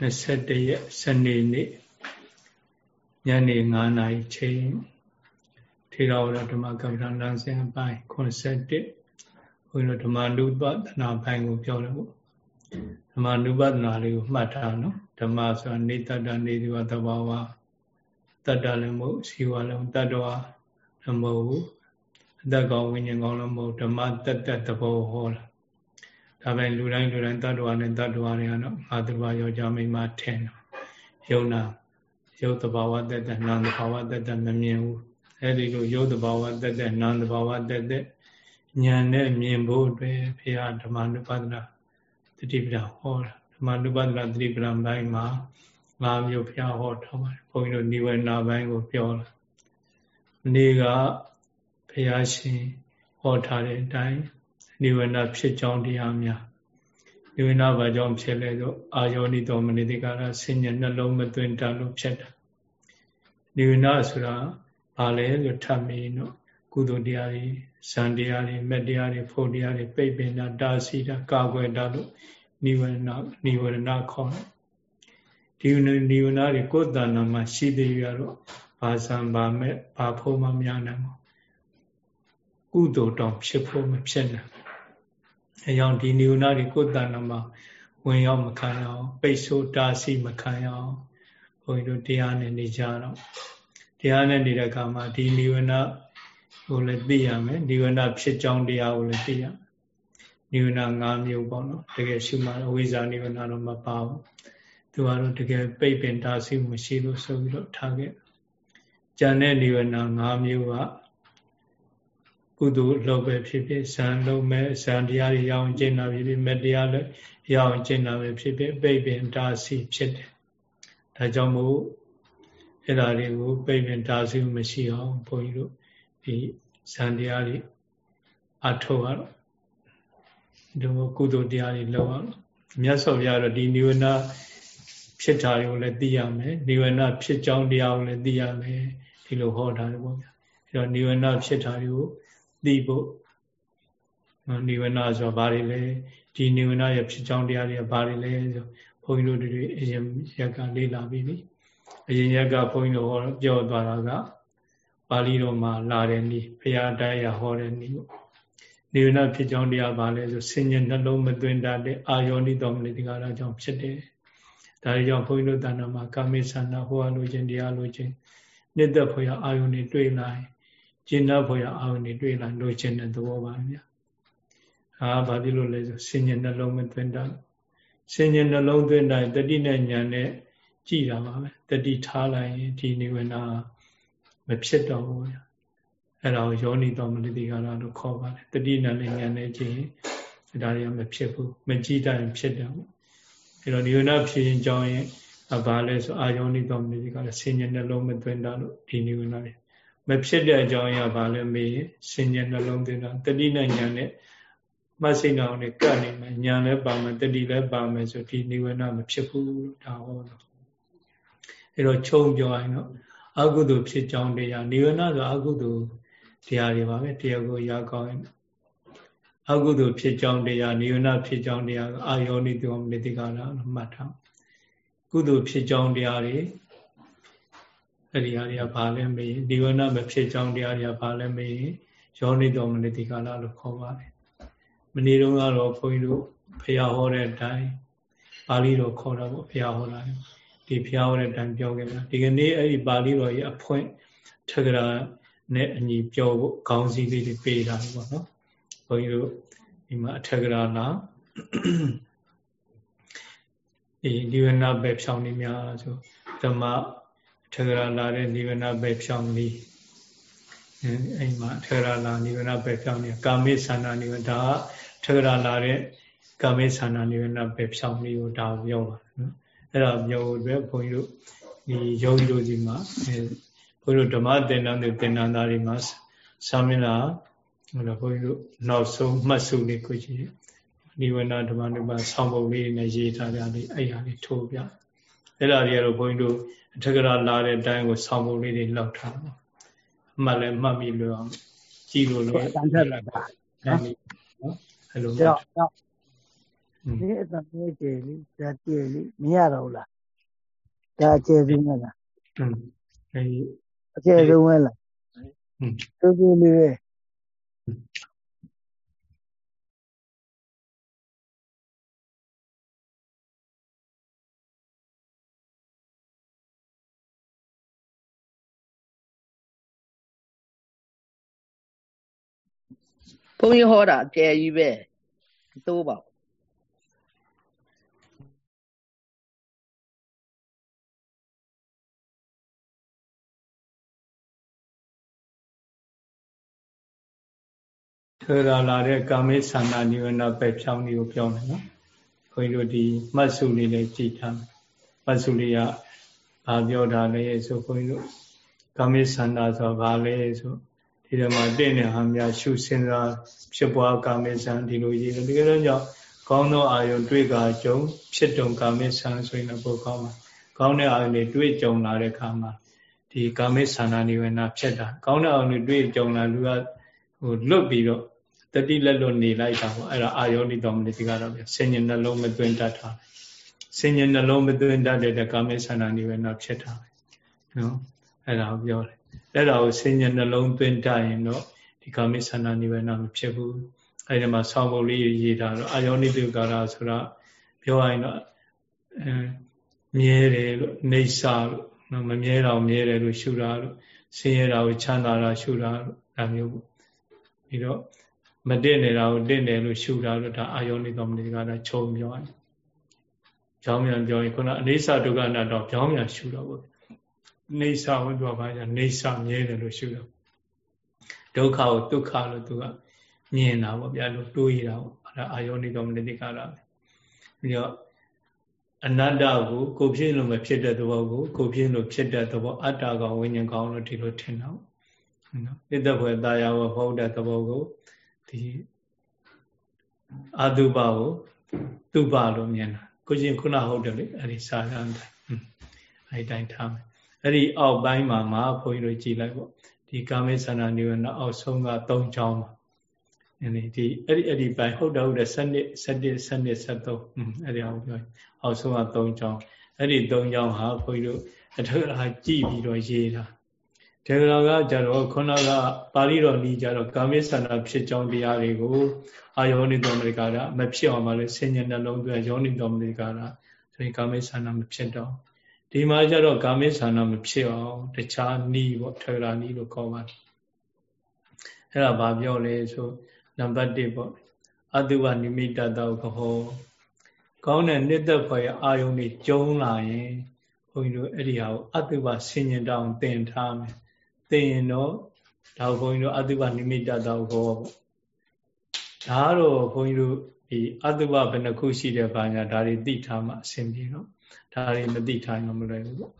21ရက်စနေနေ့ညနေ9နာရီချိန်ထေရဝါဒဓမ္မကမ္ဘာလမ်းစဉ်အပိုင်း81ဘုန်းကြီးတို့ဓမ္မနုပဒနာပိုင်းကိုပြောတယ်ပေါ့ဓမ္မနုပဒနာလေးကိုမှတ်ထားနော်ဓမ္မဆိုတာနေတ္တနေဒီဝသဘာဝတတ္တလည်းမဟုတ်စီဝါလည်းတတ္တဝါလည်းမဟုတ်အတ္တကောင်ဝိညာဉ်ကောင်လည်းမဟုတ်ဓမ္မတတ္တသဘောဟောတာ ဒါပဲလူတိုင်းလူတိုင်းတ attva နဲ့တ attva တွေကတော့ငါတ attva ယောက်ျားမိန်းမထင်တယ်ယုံနာယုတ်တဘာဝတက်တဲ့နာမ်တဘာဝတက်တဲ့မမြင်ဘူးအဲ့ဒီလိုယုတ်တဘာဝတက်တဲ့နာမ်တဘာဝတက်တဲ့ဉာဏ်နဲ့မြင်ဖို့အတွက်ဘုရားဓမ္မနုပဒနာတတိပဒဟောတာဓမ္မနုပဒနာတတိပဒဘိုင်းမှာငါမျိုးဘုရားဟောထားပါတယ်ဘုန်းကြီးတို့နိဝေနာဘိုင်းကိုပြောလာမနေ့ကဘုရားရှင်ဟောထားတဲ့အတိုင်း နိဝရဏဖြစ်ကြောင်းတရားများနိဝရဏဘာကြောင့်ဖြစ်လဲဆိုအာယောနိတော်မနိတိကာရဆင်ញနှလုံးမသွင်းတတ်လို့ဖြစ်တာနိဝရဏဆိုတာဘာလဲဆိုထပ်မင်းတော့ကုသိုလ်တရားတွေဇန်တရားတွေမက်တရားတွေဖို့တရားတွေပိတ်ပင်တာတာစီတာကာကွယ်တာလို့နိဝရဏနိဝရဏခေါ်တယ်ဒီနိဝရဏတွေကိုယ်တဏ္ဍာမှာရှိသေးရတော့ဘာဇံဘာမဲ့ဘာဖို့မှမရနိုင်ဘူးကုသိုလ်တောင်ဖြစ်ဖို့မဖြစ်နိုင် အဲကြောင့်ဒီနိဝရဏတွေကိုယ်တဏ္ဍမှာဝင်ရောက်မခံရအောင်ပိတ်ဆို့တားဆီးမခံရအောင်ဘုန်းကြီးတို့တရားနဲ့နေကြတော့တရားနဲ့နေတဲ့အခါမှာဒီနိဝရဏကိုလည်းသိရမယ်နိဝရဏဖြစ်ကြောင်းတရားကိုလည်းသိရနိဝရဏ၅မျိုးပေါ့နော်တကယ်ရှုမှအဝိဇ္ဇာနိဝရဏတော့မပါဘူးသူကတော့တကယ်ပိတ်ပင်တားဆီးမရှိလို့ဆိုပြီးတော့ထားခဲ့ကြံတဲ့နိဝရဏ၅မျိုးက ကုသိုလ်လုပ်ပဲဖြစ်ဖြစ်ဇံလုပ်မဲ့ဇံတရားတွေရအောင်ကျင့်တာဖြစ်ဖြစ်မတရားလည်းရအောင်ကျင့်တာပဲဖြစ်ဖြစ်ပိတ်ပင်တာစီဖြစ်တယ်။ဒါကြောင့်မို့အဲ့ဒါတွေကိုပိတ်ပင်တာစီမရှိအောင်ဘုန်းကြီးတို့ဒီဇံတရားတွေအထောက်ရတော့ဒီကုသိုလ်တရားတွေလုပ်အောင်မြတ်စွာဘုရားတော့ဒီနိဝရဏဖြစ်တာတွေကိုလည်းသိရမယ်နိဝရဏဖြစ်ကြောင်းတရားကိုလည်းသိရမယ်ဒီလိုဟောတာလေပေါ့ဗျာအဲ့တော့နိဝရဏဖြစ်တာတွေကို သိဖို့နိဝရဏဆိုဘာတွေလဲဒီနိဝရဏရဲ့ဖြစ်ကြောင်းတရားတွေကဘာတွေလဲဆိုဘုန်းကြီးတို့တွေအရင်ရက်ကလေ့လာပြီးပြီအရင်ရက်ကဘုန်းကြီးတို့ဟောပြောသွားတာကပါဠိတော်မှာလာတဲ့နည်းဘုရားတရားဟောတဲ့နည်းပေါ့နိဝရဏဖြစ်ကြောင်းတရားဘာလဲဆိုဆင်ញနှလုံးမသွင်းတတ်တဲ့အာယောနိတော်မနိတိကာရကြောင့်ဖြစ်တယ်ဒါကြောင့်ဘုန်းကြီးတို့တဏ္ဍာမှာကာမိသနာဟောလို့ခြင်းတရားလို့ခြင်းနှစ်သက်ဖွယ်အာယုန်တွေတွေ့လာရင် ကျင့်တော့ဖို့ရအောင်နေတွေ့လာလိုချင်တဲ့သဘောပါဗျာ။ဟာဘာဖြစ်လို့လဲဆိုဆင်ញနှလုံးမသွင်းတာဆင်ញနှလုံးသွင်းတိုင်းတတိနဲ့ညာနဲ့ကြည်တာပါပဲတတိထားလိုက်ရင်ဒီနိဝရဏမဖြစ်တော့ဘူးဗျာ။အဲ့ဒါကိုယောနိတော်မနတိကာရလို့ခေါ်ပါတယ်တတိနဲ့ညာနဲ့ကြည်ရင်ဒါတွေကမဖြစ်ဘူးမကြည်တိုင်းဖြစ်တယ်ပေါ့။အဲ့တော့နိဝရဏဖြစ်ရင်ကြောင်းရင်ဘာလဲဆိုအာယောနိတော်မနတိကာရဆင်ញနှလုံးမသွင်းတာလို့ဒီနိဝရဏတွေ မဖြစ်တဲ့အကြောင်းအရာဘာလဲမေးစင်ញနှလုံးသွင်းတာတတိနဲ့ညာနဲ့မဆိတ်အောင်နဲ့ကတ်နေမယ်ညာလည်းပါမယ်တတိလည်းပါမယ်ဆိုဒီနိဝရဏမဖြစ်ဘူးဒါဟောတော့အဲတော့ခြုံပြောရင်တော့အကုသိုလ်ဖြစ်ကြောင်းတရားနိဝရဏဆိုအကုသိုလ်တရားတွေပါပဲတရားကိုရာကောင်းရင်အကုသိုလ်ဖြစ်ကြောင်းတရားနိဝရဏဖြစ်ကြောင်းတရားအာယောနိတောမနိတိကာရလို့မှတ်ထားကုသိုလ်ဖြစ်ကြောင်းတရားတွေ အဲ့ဒီဟာတွေကဘာလဲမေးဒီဝနာမဖြစ်ကြောင်းတရားတွေကဘာလဲမေးယောနိတော်မနတိကာလလို့ခေါ်ပါတယ်မနေ့တုန်းကတော့ဘုန်းကြီးတို့ဖျားဟောတဲ့အတိုင်းပါဠိတော်ခေါ်တာပေါ့ဖျားဟောတာဒီဖျားဟောတဲ့အတိုင်းပြောခဲ့တာဒီကနေ့အဲ့ဒီပါဠိတော်ရဲ့အဖွင့်ထကရာနဲ့အညီပြောဖို့ခေါင်းစည်းလေးတွေပေးတာပေါ့နော်ဘုန်းကြီးတို့ဒီမှာအထကရာလာဒီဒီဝနာပဲဖြောင်းနေများဆိုဓမ္မ ထေရလာတဲ့နိဗ္ဗာန်ပဲဖြောင်းပြီးအိမ်မှာထေရလာနိဗ္ဗာန်ပဲဖြောင်းနေကာမိသန္တာနိဗ္ဗာန်ဒါကထေရလာတဲ့ကာမိသန္တာနိဗ္ဗာန်ပဲဖြောင်းပြီးကိုဒါကိုပြောပါတယ်နော်အဲ့ဒါပြောဖို့အတွက်ဘုန်းကြီးတို့ဒီယောဂီတို့ဒီမှာဘုန်းကြီးတို့ဓမ္မသင်္นานတွေသင်္นานသားတွေမှာသာမဏေဟိုတော့ဘုန်းကြီးတို့နောက်ဆုံးမှတ်စုလေးကိုကြည့်နိဗ္ဗာန်ဓမ္မနုပါဆောင်းပုံလေးနဲ့ရေးထားကြတယ်အဲ့ဟာလေးထိုးပြအဲ့ဒါတွေကတော့ဘုန်းကြီးတို့ အထက်ကရာလာတဲ့အတိုင်းကိုဆောင်းပုံလေးတွေလောက်ထားပါအမှတ်လည်းမှတ်ပြီးလို့အောင်ကြည့်လို့လို့တန်ထက်လာတာနော်အဲ့လိုကြောက်ကြောက် ဒီအတန်ကြီးကျေလေဒါကျေလေမရတော့ဘူးလားဒါကျေဆုံးမလားอืมအဲဒီအကျေဆုံးပဲလားอืมသူသူလေးပဲ ဘုန်းကြီးဟောတာအကျယ်ကြီးပဲသိုးပါထွေလာလာတဲ့ကာမိသန္တာနိဝရဏပဲဖြောင်းလေးကိုပြောမယ်နော်ခွင်တို့ဒီမှတ်စုလေးလေးကြည်ထားမယ်မှတ်စုလေးကဘာပြောတာလဲဆိုခွင်တို့ကာမိသန္တာဆိုဘာလဲဆို ဒီထဲမှာတင့်တဲ့ဟာများရှုစဉ်းစားဖြစ်ပွားကာမိသံဒီလိုရေးတယ်ဒီကနေ့ကြောင့်ကောင်းသောအာယုံတွေ့ကာကြုံဖြစ်တုံကာမိသံဆိုရင်တော့ပိုကောင်းပါကောင်းတဲ့အာယုံတွေတွေ့ကြုံလာတဲ့အခါမှာဒီကာမိသန္တာနိဝရဏဖြစ်တာကောင်းတဲ့အာယုံတွေတွေ့ကြုံလာလူကဟိုလွတ်ပြီးတော့တတိလက်လွတ်နေလိုက်တာပေါ့အဲ့ဒါအာယောနိတော်မနိတိကတော့ပြဆင်ញနှလုံးမသွင်းတတ်တာဆင်ញနှလုံးမသွင်းတတ်တဲ့ကာမေသန္တာနိဝေနဖြစ်တာပဲနော်အဲ့ဒါကိုပြောတယ် အဲ့ဒါကိုဆင်ញနှလုံးသွင်းတတ်ရင်တော့ဒီကာမေသန္တာနိဝေနမဖြစ်ဘူးအဲ့ဒီမှာဆောင်းပုံလေးရေးတာတော့အာယောနိတိကာရဆိုတာပြောရရင်တော့အဲမြဲတယ်လို့နေစာလို့နော်မမြဲတာမြဲတယ်လို့ရှုတာလို့ဆင်းရဲတာကိုချမ်းသာတာရှုတာလို့ဒါမျိုးပေါ့ပြီးတော့မတင့်နေတာကိုတင့်တယ်လို့ရှုတာလို့ဒါအာယောနိသောမနိကတော့ခြုံပြောတယ်။ကြောင်းမြန်ပြောရင်ခုနအနေဆာဒုက္ခနာတော့ကြောင်းမြန်ရှုတော့ဘူး။ နေဆာဝိသုဘာညာနေဆာမြဲတယ်လို့ရှုတော့ဒုက္ခကိုဒုက္ခလို့သူကမြင်တာပေါ့ဗျာလို့တွေးရတာပေါ့အဲဒါအာယောနိသောမနိတိကတော့ပြီးတော့အနတ္တကိုကိုဖြစ်လို့မဖြစ်တဲ့သဘောကိုကိုဖြစ်လို့ဖြစ်တဲ့သဘောအတ္တကောင်ဝိညာဉ်ကောင်လို့ဒီလိုထင်တာပေါ့နော်ဣတ္တဘွယ်တာယာဝဟုတ်တဲ့သဘောကိုဒီအာတုပကိုတုပလို့မြင်တာကိုရှင်ခုနဟုတ်တယ်လေအဲ့ဒီစာရမ်းတိုင်းအဲ့ဒီတိုင်းထားမယ် အဲ့ဒီအောက်ပိုင်းမှာမှာဘုန်းကြီးတို့ကြည်လိုက်ပေါ့ဒီကာမေသနာနိဝရဏအောက်ဆုံးက၃ချောင်းပါအဲ့ဒီဒီအဲ့ဒီအဲ့ဒီပိုင်းဟုတ်တယ်ဟုတ်တယ်7နှစ်7 7 73အဲ့ဒီအောင်ပြောအောက်ဆုံးက3ချောင်းအဲ့ဒီ3ချောင်းဟာဘုန်းကြီးတို့အထက်ဟာကြည်ပြီးတော့ရေးတာဒေဂရာကကြတော့ခုနကပါဠိတော်နီးကြတော့ကာမိသနာဖြစ်ကြောင်းတရားတွေကိုအာယောနိတော်မရိကာရမဖြစ်အောင်မလို့ဆင်ញနှလုံးသွင်းယောနိတော်မရိကာရဆိုရင်ကာမိသနာမဖြစ်တော့ ဒီမှာကျတော့ကာမိသနာမဖြစ်အောင်တခြားနီးပေါ့ထေဂရာနီးလို့ခေါ်ပါတယ်အဲ့ဒါဘာပြောလဲဆိုနံပါတ်1ပေါ့အတုဝနိမိတတောကဟောကောင်းတဲ့နှစ်သက်ဖွယ်အာယုန်တွေကျုံလာရင်ဘုန်းကြီးတို့အဲ့ဒီဟာကိုအတုဝဆင်ញတောင်သင်ထားမယ်သိရင်တော့ဒါဘုန်းကြီးတို့အတုပနိမိတတောဘောပေါ့ဒါတော့ဘုန်းကြီးတို့ဒီအတုပဘယ်နှခုရှိတဲ့ဘာညာဒါတွေသိထားမှအဆင်ပြေတော့ ဒါတွေမသိထားရင်မလွယ်ဘူးပေါ့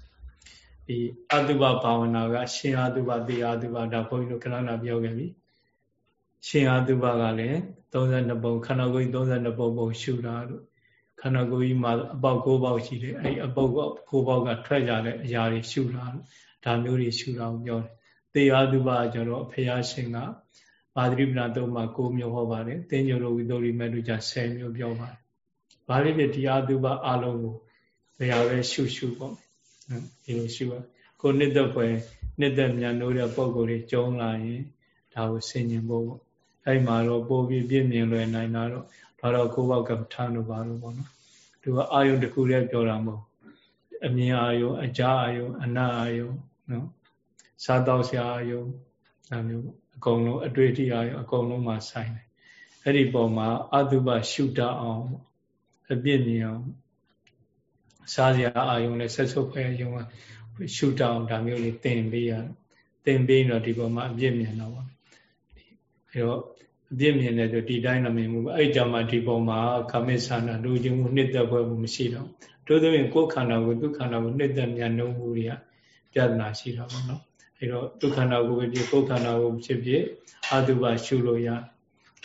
ဒီအတုပဘာဝနာကရှင်အတုပသေအတုပဒါဘုန်းကြီးတို့ခဏခဏပြောခဲ့ပြီရှင်အတုပကလည်း32ပုံခန္ဓာကိုယ်ကြီး32ပုံပုံရှုတာလို့ခန္ဓာကိုယ်ကြီးမှာအပေါက်၉ပေါက်ရှိတယ်အဲ့ဒီအပေါက်၉ပေါက်ကထွက်ကြတဲ့အရာတွေရှုတာလို့ဒါမျိုးတွေရှုတာကိုပြောတယ်သေယတုပကျတော့ဖရာရှင်ကပါတိပဏတုံးမှာ9မျိုးဟောပါတယ်သင်္ကြန်လိုဝိသုရိမဲ့တို့ကြ10မျိုးပြောပါတယ်ဘာလို့ဖြစ်ဒီအတုပအလုံးကို ဘယ်ဟာပဲရှုရှုပေါ့ဒီလိုရှုရကိုနှစ်သက်ဖွယ်နှစ်သက်မြန်လို့တဲ့ပုံကိုယ်တွေကျုံလာရင်ဒါကိုဆင်ញင်ဖို့ပေါ့အဲ့မှာတော့ပို့ပြီးပြည့်မြင်လွယ်နိုင်တာတော့ဘာတော့ကိုဘောက်ကပ္ပထာလို့ပါလို့ပေါ့နော်သူကအာယုန်တစ်ခုတည်းပြောတာမဟုတ်အမြင်အာယုန်အကြာအာယုန်အနာအာယုန်နော်စားတော့ဆရာယုံဒါမျိုးအကုန်လုံးအတွေ့အထိအရအကုန်လုံးမှာဆိုင်တယ်အဲ့ဒီပုံမှာအတုပရှုတတ်အောင်အပြည့်မြင်အောင် စားစရာအာယုံနဲ့ဆက်ဆုပ်ဖွဲ့ယုံရှုတတ်အောင်ဒါမျိုးလေးသင်ပေးရသင်ပေးတော့ဒီပုံမှာအပြည့်မြင်တော့ပါအဲ့တော့အပြည့်မြင်တယ်ဆိုဒီတိုင်းတော့မြင်မှုအဲ့ကြောင့်မှဒီပုံမှာကာမိသနာလူချင်းမှုနှစ်သက်ပွဲမှုမရှိတော့တို့သောရင်ကိုယ်ခန္ဓာကိုဒုက္ခန္ဓာကိုနှစ်သက်မြန်နှုံးမှုတွေကပြဿနာရှိတာပေါ့နော်အဲတော့ဒုက္ခနာကိုပဲဖြစ်ကိုယ်ခန္ဓာကိုဖြစ်ဖြစ်အတုပရှုလို့ရ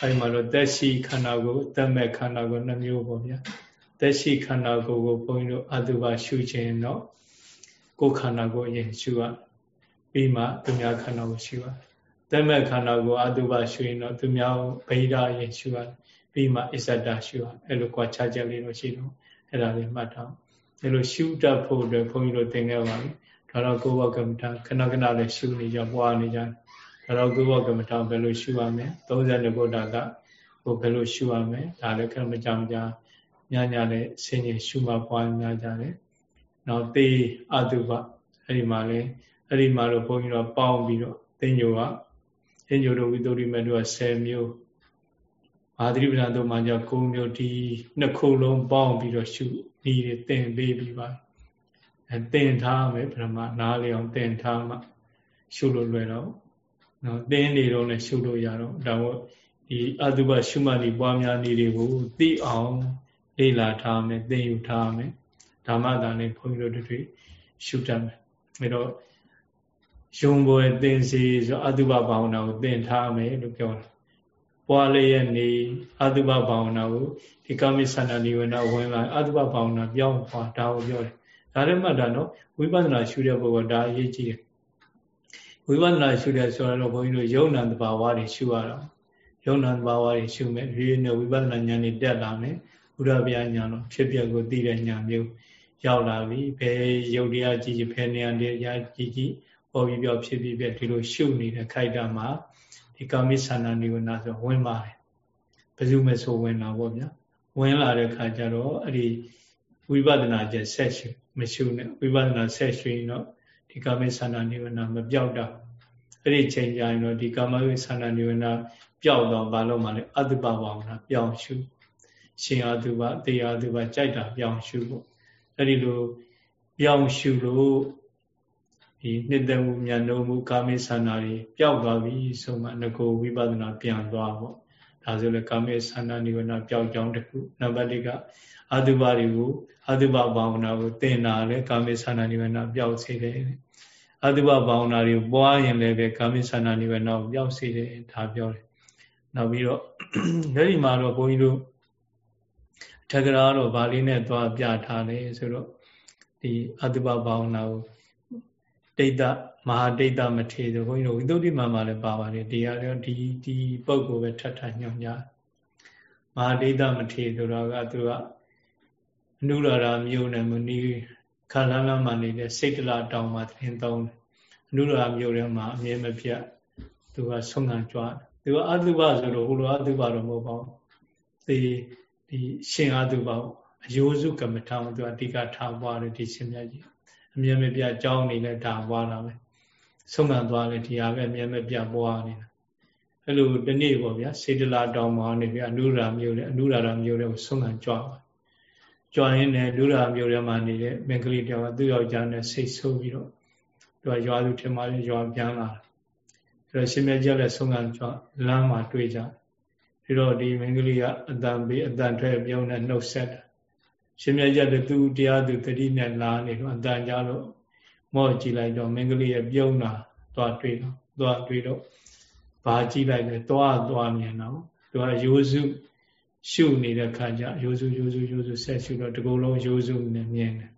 အဲဒီမှာတော့သက်ရှိခန္ဓာကိုသက်မဲ့ခန္ဓာကိုနှမျိုးပေါ့ဗျာ သက်ရှိခန္ဓာကိုကိုဘုန်းကြီးတို့အတုပရှုခြင်းတော့ကိုယ်ခန္ဓာကိုအရင်ရှုရပြီးမှသူများခန္ဓာကိုရှုရသက်မဲ့ခန္ဓာကိုအတုပရှုရင်တော့သူများဗိဓာအရင်ရှုရဗပြီးမှအစ္ဆဒရှုရအဲ့လိုကွာခြားချက်လေးတော့ရှိတော့အဲ့ဒါလေးမှတ်ထားအဲ့လိုရှုတတ်ဖို့အတွက်ဘုန်းကြီးတို့သင်ခဲ့ပါပြီဒါတော့ကိုယ်ဘကမ္မထာခဏခဏလေးရှုနေကြပွားနေကြဒါတော့ကိုယ်ဘကမ္မထာဘယ်လိုရှုရမလဲ32ဘုဒ္ဓကကိုဘယ်လိုရှုရမလဲဒါလည်းခဏမကြမကြ ညညလည်းဆင်းရဲရှုမှပွားများကြတယ်နောက်သေအတုပအဲ့ဒီမှာလည်းအဲ့ဒီမှာတော့ဘုန်းကြီးတို့ပေါင်းပြီးတော့သင်ညိုကသင်ညိုတို့ဝိသုဒ္ဓိမတို့က10မျိုးအာသရိပဒတို့မှကြော9မျိုးဒီနှစ်ခုလုံးပေါင်းပြီးတော့ရှုဤသင်ပေးပြီးပါအဲသင်ထားမယ်ပထမနားလေအောင်သင်ထားမှရှုလို့လွယ်တော့နော်သင်နေတော့လည်းရှုလို့ရတော့ဒါမို့ဒီအတုပရှုမှတ်ဒီပွားများနေတွေကိုသိအောင် လေ့လာထားမယ်သင်ယူထားမယ်ဓမ္မတာနဲ့ဘုန်းကြီးတို့တွေရှုတတ်မယ်အဲတော့ယုံပွဲသင်စီဆိုအတုပဘာဝနာကိုသင်ထားမယ်လို့ပြောတာပွားလေးရဲ့နေအတုပဘာဝနာကိုဒီကာမိသန္တာနိဝေနဝင်လာအတုပဘာဝနာပြောင်းသွားဒါကိုပြောတယ်ဒါလည်းမှတ်တာနော်ဝိပဿနာရှုတဲ့ပုဂ္ဂိုလ်ဒါအရေးကြီးတယ်ဝိပဿနာရှုတဲ့ဆိုတော့ဘုန်းကြီးတို့ယုံနာတဘာဝတွေရှုရတာယုံနာတဘာဝတွေရှုမယ်ဒီနေ့ဝိပဿနာဉာဏ်တွေတက်လာမယ် ဘုရားဗျာဉာဏ်တော့ဖြစ်ပျက်ကိုသိတဲ့ဉာဏ်မျိုးရောက်လာပြီဘယ်ယုတ်တရားကြည့်ကြည့်ဘယ်နေရာတရားကြည့်ကြည့်ပေါ်ပြီးပြောဖြစ်ပြီးပြဒီလိုရှုနေတဲ့ခိုက်တာမှာဒီကာမိသန္တာနိဝရဏဆိုဝင်ပါတယ်ဘယ်သူမဆိုဝင်တာပေါ့ဗျာဝင်လာတဲ့ခါကျတော့အဲ့ဒီဝိပဿနာကျဆက်ရှုမရှုနဲ့ဝိပဿနာဆက်ရှုရင်တော့ဒီကာမိသန္တာနိဝရဏမပြောက်တော့အဲ့ဒီချိန်ကျရင်တော့ဒီကာမဝိသန္တာနိဝရဏပျောက်တော့ဘာလို့မှလဲအတုပဘာဝနာပြောင်းရှု ရှင်အတုပတေအတုပကြိုက်တာပြောင်းရှုပေါ့အဲ့ဒီလိုပြောင်းရှုလို့ဒီနှစ်သက်မှုမြတ်နိုးမှုကာမိသနာတွေပျောက်သွားပြီဆိုမှငကိုဝိပဿနာပြန်သွားပေါ့ဒါဆိုလေကာမိသနာနိဝရဏပျောက်ကြောင်းတစ်ခုနံပါတ်၄ကအတုပတွေကိုအတုပဘာဝနာကိုသင်တာလေကာမိသနာနိဝရဏပျောက်စေတယ်အတုပဘာဝနာတွေပွားရင်လည်းပဲကာမိသနာနိဝရဏကိုပျောက်စေတယ်ဒါပြောတယ်နောက်ပြီးတော့လက်ဒီမှာတော့ဘုန်းကြီးတို့ ထက္ကရာတော့ဗာလေးနဲ့သွားပြထားတယ်ဆိုတော့ဒီအတုပဘာဝနာကိုဒိဋ္ဌမဟာဒိဋ္ဌမထေဆိုဘုန်းကြီးတို့ဝိသုဒ္ဓိမမှာလည်းပါပါတယ်ဒီဟာလည်းဒီဒီပုံကိုပဲထပ်ထညွှန်ကြမဟာဒိဋ္ဌမထေဆိုတော့ကသူကအနုရရာမြို့နယ်မနီခါလန်းလန်းမှာနေတဲ့စိတ်တလတောင်မှာသင်သုံးတယ်အနုရရာမြို့ထဲမှာအမြဲမပြတ်သူကဆုံးခံကြွားသူကအတုပဆိုတော့ဟိုလိုအတုပတော့မဟုတ်ပါဘူးဒီ ဒီရှင်အတုပအယိုးစုကမ္မထာသူကအဓိကထားပွားတယ်ဒီရှင်မြတ်ကြီးအမြဲမပြတ်ကြောင်းနေလဲဒါပွားတာပဲဆုံးခံသွားလဲဒီဟာပဲအမြဲမပြတ်ပွားနေတာအဲ့လိုဒီနေ့ပေါ့ဗျာစေတလာတောင်မှာနေပြီအနုရာမျိုးနဲ့အနုရာရာမျိုးနဲ့ဆုံးခံကြွားပါကြွားရင်းနဲ့လူရာမျိုးထဲမှာနေတဲ့မင်္ဂလိတယောက်ကသူ့ယောက်ျားနဲ့စိတ်ဆိုးပြီးတော့သူကရွာသူထင်မှလည်းရွာပြန်လာတယ်အဲ့တော့ရှင်မြတ်ကြီးလည်းဆုံးခံကြွားလမ်းမှာတွေ့ကြ ပြီးတော့ဒီမင်္ဂလိကအတန်ပေးအတန်ထွက်ပြုံးနဲ့နှုတ်ဆက်တယ်ရှင်မြတ်ကြတဲ့သူတရားသူတတိနဲ့လာနေတော့အတန်ကြလို့မော့ကြည့်လိုက်တော့မင်္ဂလိရဲ့ပြုံးတာသွားတွေ့တော့သွားတွေ့တော့ဘာကြည့်လိုက်လဲသွားသွားမြင်တော့သူကရိုးစုရှုနေတဲ့ခါကျရိုးစုရိုးစုရိုးစုဆက်ရှုတော့ဒီကုလုံးရိုးစုနဲ့မြင်တယ်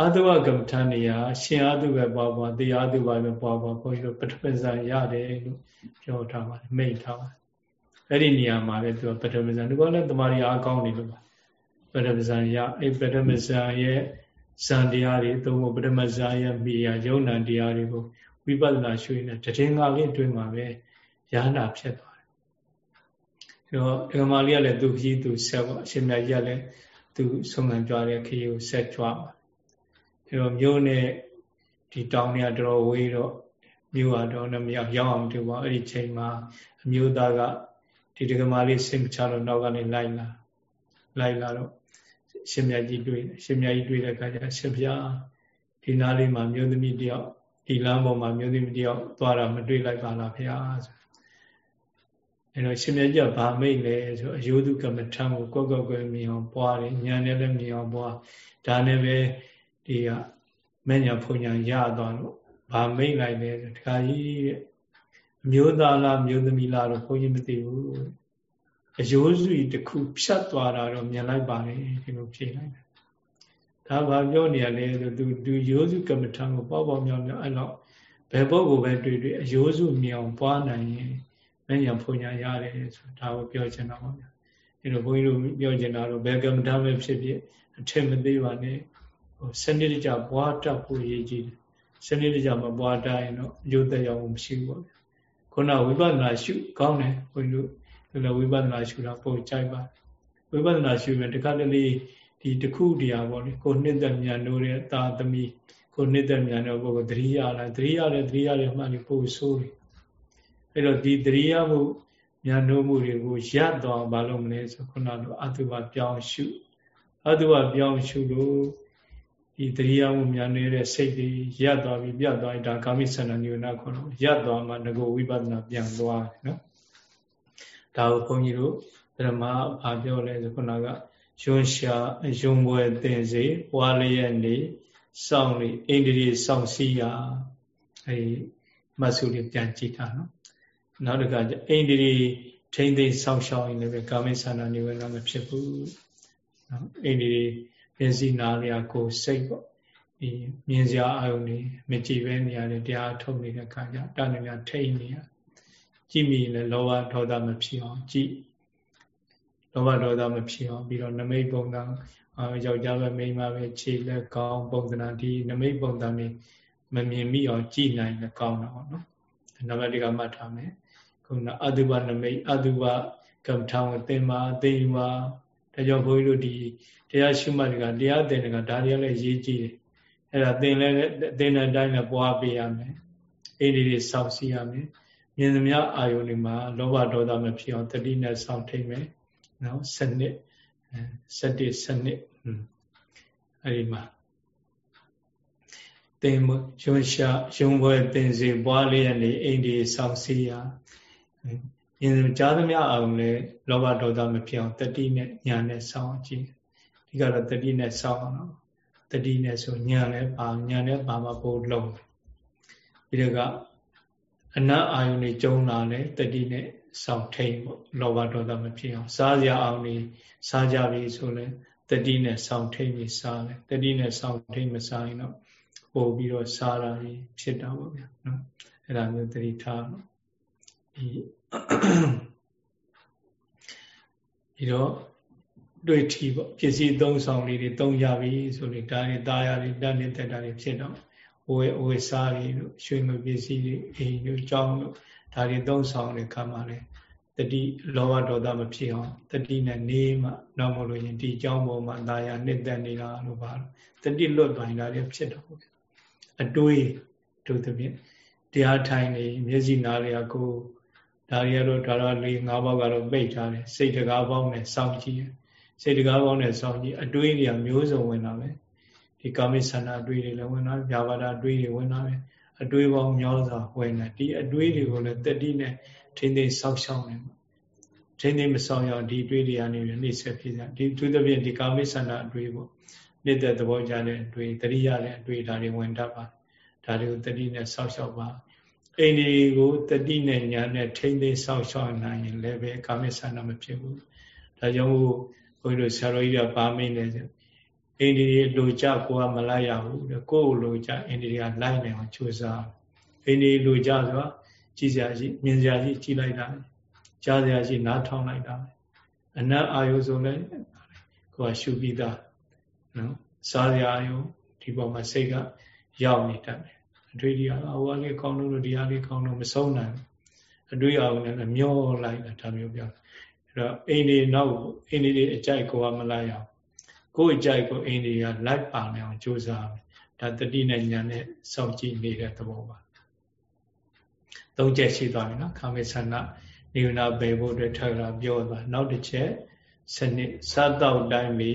အတုဝကမ္မထနေရရှင်အတုပဲပွားပွားတရားအတုပဲပွားပွားဘုန်းကြီးတို့ပထမဇန်ရတယ်လို့ပြောထားပါတယ်မိတ်ထားပါတယ် အဲ့ဒီနေရာမှာလည်းသူကပထမဇန်ဒီကောလည်းတမာရီအားကောင်းနေလို့ပါပထမဇန်ရအဲ့ပထမဇန်ရဲ့ဇန်တရားတွေသုံးဖို့ပထမဇန်ရဲ့မိယာယုံနာတရားတွေကိုဝိပဿနာရှုရင်တည်ငါလေးအတွင်းမှာပဲရဟနာဖြစ်သွားတယ်။အဲတော့ဒကမာလေးကလည်းသူခီးသူဆက်ပေါ့အရှင်မြတ်ကြီးကလည်းသူဆုံးခံကြွားတဲ့ခီးကိုဆက်ကြွားပါ။အဲတော့မြို့နဲ့ဒီတောင်တွေကတော်ဝေးတော့မြို့ဟာတော့လည်းမရောက်ရောက်အောင်တူပါအဲ့ဒီချိန်မှာအမျိုးသားက ဒီဒကမာလေးစင်ချလို့နောက်ကနေလိုက်လာလိုက်လာတော့ရှင်မြတ်ကြီးတွေ့ရှင်မြတ်ကြီးတွေ့တဲ့အခါကျရှင်ဘုရားဒီနားလေးမှာမြို့သမီးတယောက်ဒီလမ်းပေါ်မှာမြို့သမီးတယောက်သွားတာမတွေ့လိုက်ပါလားဘုရားဆိုအဲတော့ရှင်မြတ်ကြီးကဗာမိတ်လဲဆိုအယုဒုကမ္မထံကိုကောက်ကောက်ကွယ်မြင်အောင်ပွားတယ်ညာနဲ့လည်းမြင်အောင်ပွားဒါနဲ့ပဲဒီကမညာဖုန်ညာရသွားလို့ဗာမိတ်လိုက်လဲတခါကြီးတဲ့အ မျိုးသားလားမျိုးသမီးလားတော့ဘုန်းကြီးမသိဘူးအယိုးစုတစ်ခုဖြတ်သွားတာတော့မြင်လိုက်ပါလေဒီလိုဖြေလိုက်တယ်ဒါဘာပြောနေရလဲဆိုသူသူရိုးစုကမ္မထံကိုပေါ့ပေါ့မြောင်မြောင်အဲ့တော့ဘယ်ပုဂ္ဂိုလ်ပဲတွေ့တွေ့အယိုးစုမြောင်ပွားနိုင်ရင်မဉ္ဇဉ်ဖွညာရတယ်ဆိုဒါကိုပြောချင်တော့ပါဗျာအဲတော့ဘုန်းကြီးတို့ပြောချင်တာတော့ဘယ်ကမ္မဋ္ဌာန်းပဲဖြစ်ဖြစ်အထင်မသေးပါနဲ့ဟိုစနစ်တကျပွားတတ်ဖို့ရည်ကြီးတယ်စနစ်တကျမပွားတတ်ရင်တော့အကျိုးသက်ရောက်မှုမရှိဘူးပေါ့ ခုနဝိပဿနာရှုကောင်းတယ်ဘုန်းကြီးတို့လည်းဝိပဿနာရှုတာပုံကြိုက်ပါဝိပဿနာရှုရင်တခါတလေဒီတခုတရားပေါ့လေကိုနှစ်သက်မြန်လို့တဲ့တာသမီကိုနှစ်သက်မြန်တော့ကိုသတိရလာသတိရတယ်သတိရတယ်မှလည်းပို့ဆိုးတယ်အဲ့တော့ဒီသတိရမှုမြန်လို့မှုတွေကိုရပ်သွားဘာလို့မလဲဆိုခုနလိုအတုပပြောင်းရှုအတုပပြောင်းရှုလို့ ဒီတရိယာမှုမြန်နေတဲ့စိတ်တွေရပ်သွားပြီးပြတ်သွားရင်ဒါကာမိဆန္ဒညုနာခေါ်တော့ရပ်သွားမှငကိုဝိပဿနာပြန်သွားတယ်နော်ဒါကိုဘုန်းကြီးတို့ဓမ္မဘာပြောလဲဆိုခုနကယွန်းရှာယွန်းပွဲတင်စေပွားလျက်နေစောင့်လေအိန္ဒြေစောင့်စီရအဲဒီမဆုလေးပြန်ကြည့်တာနော်နောက်တစ်ခါကျအိန္ဒြေထိမ့်သိမ်းစောင့်ရှောက်ရင်လည်းကာမိဆန္ဒညုနာမဖြစ်ဘူးနော်အိန္ဒြေ မျက်စိနားလျာကိုယ်စိတ်ပေါ့ဒီမြင်စရာအာရုံတွေမကြည့်ပဲနေရတယ်တရားထုတ်နေတဲ့ခါကျတဏှာထိတ်နေရကြည့်မိရင်လောဘဒေါသမဖြစ်အောင်ကြည့်လောဘဒေါသမဖြစ်အောင်ပြီးတော့နမိတ်ပုံသံယောက်ျားပဲမိန်းမပဲခြေလက်ကောင်းပုံသဏ္ဍာန်ဒီနမိတ်ပုံသဏ္ဍာန်တွေမမြင်မိအောင်ကြည့်နိုင်လည်းကောင်းတာပေါ့နော်နံပါတ်1ကမှတ်ထားမယ်ခုနအတုပနမိတ်အတုပကမ္မထာဝသင်္မာသိယူပါ ဒါကြောင့်ဘုန်းကြီးတို့ဒီတရားရှုမှတ်တွေကတရားသင်တွေကဒါတွေကလည်းရေးကြည့်တယ်အဲ့ဒါသင်လည်းသင်တဲ့အတိုင်းလည်းပွားပေးရမယ်အိဒီတွေစောင့်စီရမယ်မြင်သမျှအာယုန်တွေမှာလောဘဒေါသမဖြစ်အောင်တတိနဲ့စောင့်ထိတ်မယ်နော်စနစ်စတိစနစ်အဲ့ဒီမှာသင်ရွှန်ရှာရုံပွဲသင်စီပွားလျက်နေအိန္ဒိစောင့်စီရ မြင်ကြားသမျှအောင်လေလောဘဒေါသမဖြစ်အောင်တတိနဲ့ညာနဲ့စောင့်ကြည့်ဒီကတော့တတိနဲ့စောင့်အောင်နော်တတိနဲ့ဆိုညာလည်းပါညာလည်းပါမှာပို့လုံးပြီးတော့ကအနတ်အာယုန်တွေကျုံလာလဲတတိနဲ့စောင့်ထိန်ပေါ့လောဘဒေါသမဖြစ်အောင်စားကြအောင်နေစားကြပြီဆိုလဲတတိနဲ့စောင့်ထိန်ပြီးစားလဲတတိနဲ့စောင့်ထိန်မစားရင်တော့ပို့ပြီးတော့စားတာဖြစ်တာပေါ့ဗျာနော်အဲ့ဒါမျိုးတတိထားတော့ ဒီပြီးတော့တွေ့ထီပေါ့ပစ္စည်းသုံးဆောင်လေးတွေသုံးရပြီဆိုရင်ဒါတွေတာယာတွေတတ်နေတဲ့တာတွေဖြစ်တော့ဝေဝေစားတွေတို့ရွှေငွေပစ္စည်းတွေအိမ်တို့ကြောင်းတို့ဒါတွေသုံးဆောင်တဲ့ခါမှာလေတတိလောဘဒေါသမဖြစ်အောင်တတိနဲ့နေမှတော့မလို့ရင်ဒီကြောင်းပေါ်မှာတာယာနှစ်သက်နေတာလို့ပါတတိလွတ်သွားရင်ဒါတွေဖြစ်တော့ဘူးအတွေးတို့သဖြင့်တရားထိုင်နေမျက်စိနားလျာကို ဒါရီကတော့ဒါရလေး၅ဘောက်ကတော့ပိတ်ထားတယ်စိတ်တကားပေါင်းနဲ့စောင့်ကြည့်စိတ်တကားပေါင်းနဲ့စောင့်ကြည့်အတွေးတွေကမျိုးစုံဝင်တာပဲဒီကာမိဆန္ဒအတွေးတွေလည်းဝင်တာဗျာပါဒအတွေးတွေဝင်တာပဲအတွေးပေါင်းများစွာဝင်တယ်ဒီအတွေးတွေကိုလည်းတတိနဲ့ထိမ့်သိမ်းစောင့်ရှောက်နေမှာထိမ့်သိမ်းမဆောင်ရဒီအတွေးတွေကနေပြီးနှိမ့်ဆက်ဖြစ်ကြဒီသူသဖြင့်ဒီကာမိဆန္ဒအတွေးပေါ့နေတဲ့သဘောကြတဲ့အတွေးတတိယတဲ့အတွေးဒါတွေဝင်တတ်ပါဒါတွေကိုတတိနဲ့စောင့်ရှောက်ပါ အိန္ဒိကိုတတိနဲ့ညာနဲ့ထိမ့်သိမ်းစောင့်ရှောက်နိုင်ရင်လည်းပဲကာမိဆန္ဒမဖြစ်ဘူးဒါကြောင့်ဘုန်းကြီးတို့ဆရာတော်ကြီးကပါမင်းနေတယ်အိန္ဒိယလိုကြကိုကမလိုက်ရဘူးတဲ့ကိုယ်လိုကြအိန္ဒိယလိုက်နိုင်အောင်ကြိုးစားအိန္ဒိယလိုကြဆိုတာကြည်စရာရှိမြင်စရာရှိကြည်လိုက်တာကြားစရာရှိနားထောင်လိုက်တာအနတ်အာယုဆိုလဲကိုကရှုပြီးသားနော်စားစရာအာယုဒီပေါ်မှာစိတ်ကရောက်နေတတ်တယ် အတွေ့အကြုံအဝါလေးကောင်းလို့ဒီအားလေးကောင်းလို့မဆုံးနိုင်အတွေ့အကြုံနဲ့မျောလိုက်တာဒါမျိုးပြောအဲ့တော့အိန္ဒိယနောက်အိန္ဒိယအကြိုက်ကိုကမလိုက်အောင်ကိုယ်အကြိုက်ကိုအိန္ဒိယလိုက်ပါနေအောင်ကြိုးစားမယ်ဒါတတိနဲ့ညာနဲ့စောင့်ကြည့်နေတဲ့သဘောပါသုံးချက်ရှိသွားပြီနော်ကာမေသနာနိဝရဏပေဖို့အတွက်ထပ်လာပြောသွားနောက်တစ်ချက်စနစ်စားတော့တိုင်းပြီ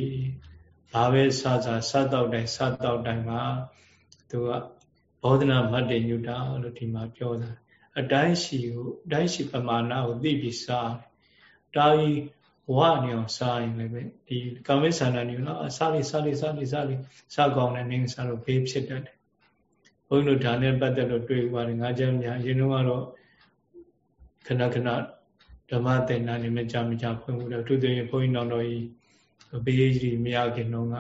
ဘာပဲစားစားစားတော့တိုင်းစားတော့တိုင်းမှာသူက ဘောဓနာမတ္တညုတာလို့ဒီမှာပြောတာအတိုင်းရှိကိုအတိုင်းရှိပမာဏကိုသိပြီးစားတာကြီးဝနေအောင်စားရင်လည်းပဲဒီကာမိဆန္ဒနေနော်အစားလေးစားလေးစားလေးစားလေးစားကောင်းတဲ့နေစားလို့ဘေးဖြစ်တတ်တယ်ဘုန်းကြီးတို့ဒါနဲ့ပတ်သက်လို့တွေ့ပါတယ်ငါကြောင့်ညာအရင်တော့ကတော့ခဏခဏဓမ္မသင်္นานနေမကြမကြဖွင့်မှုတော့သူတည်းဘုန်းကြီးတော်တော်ကြီးဘေးကြီးမရခင်တော့က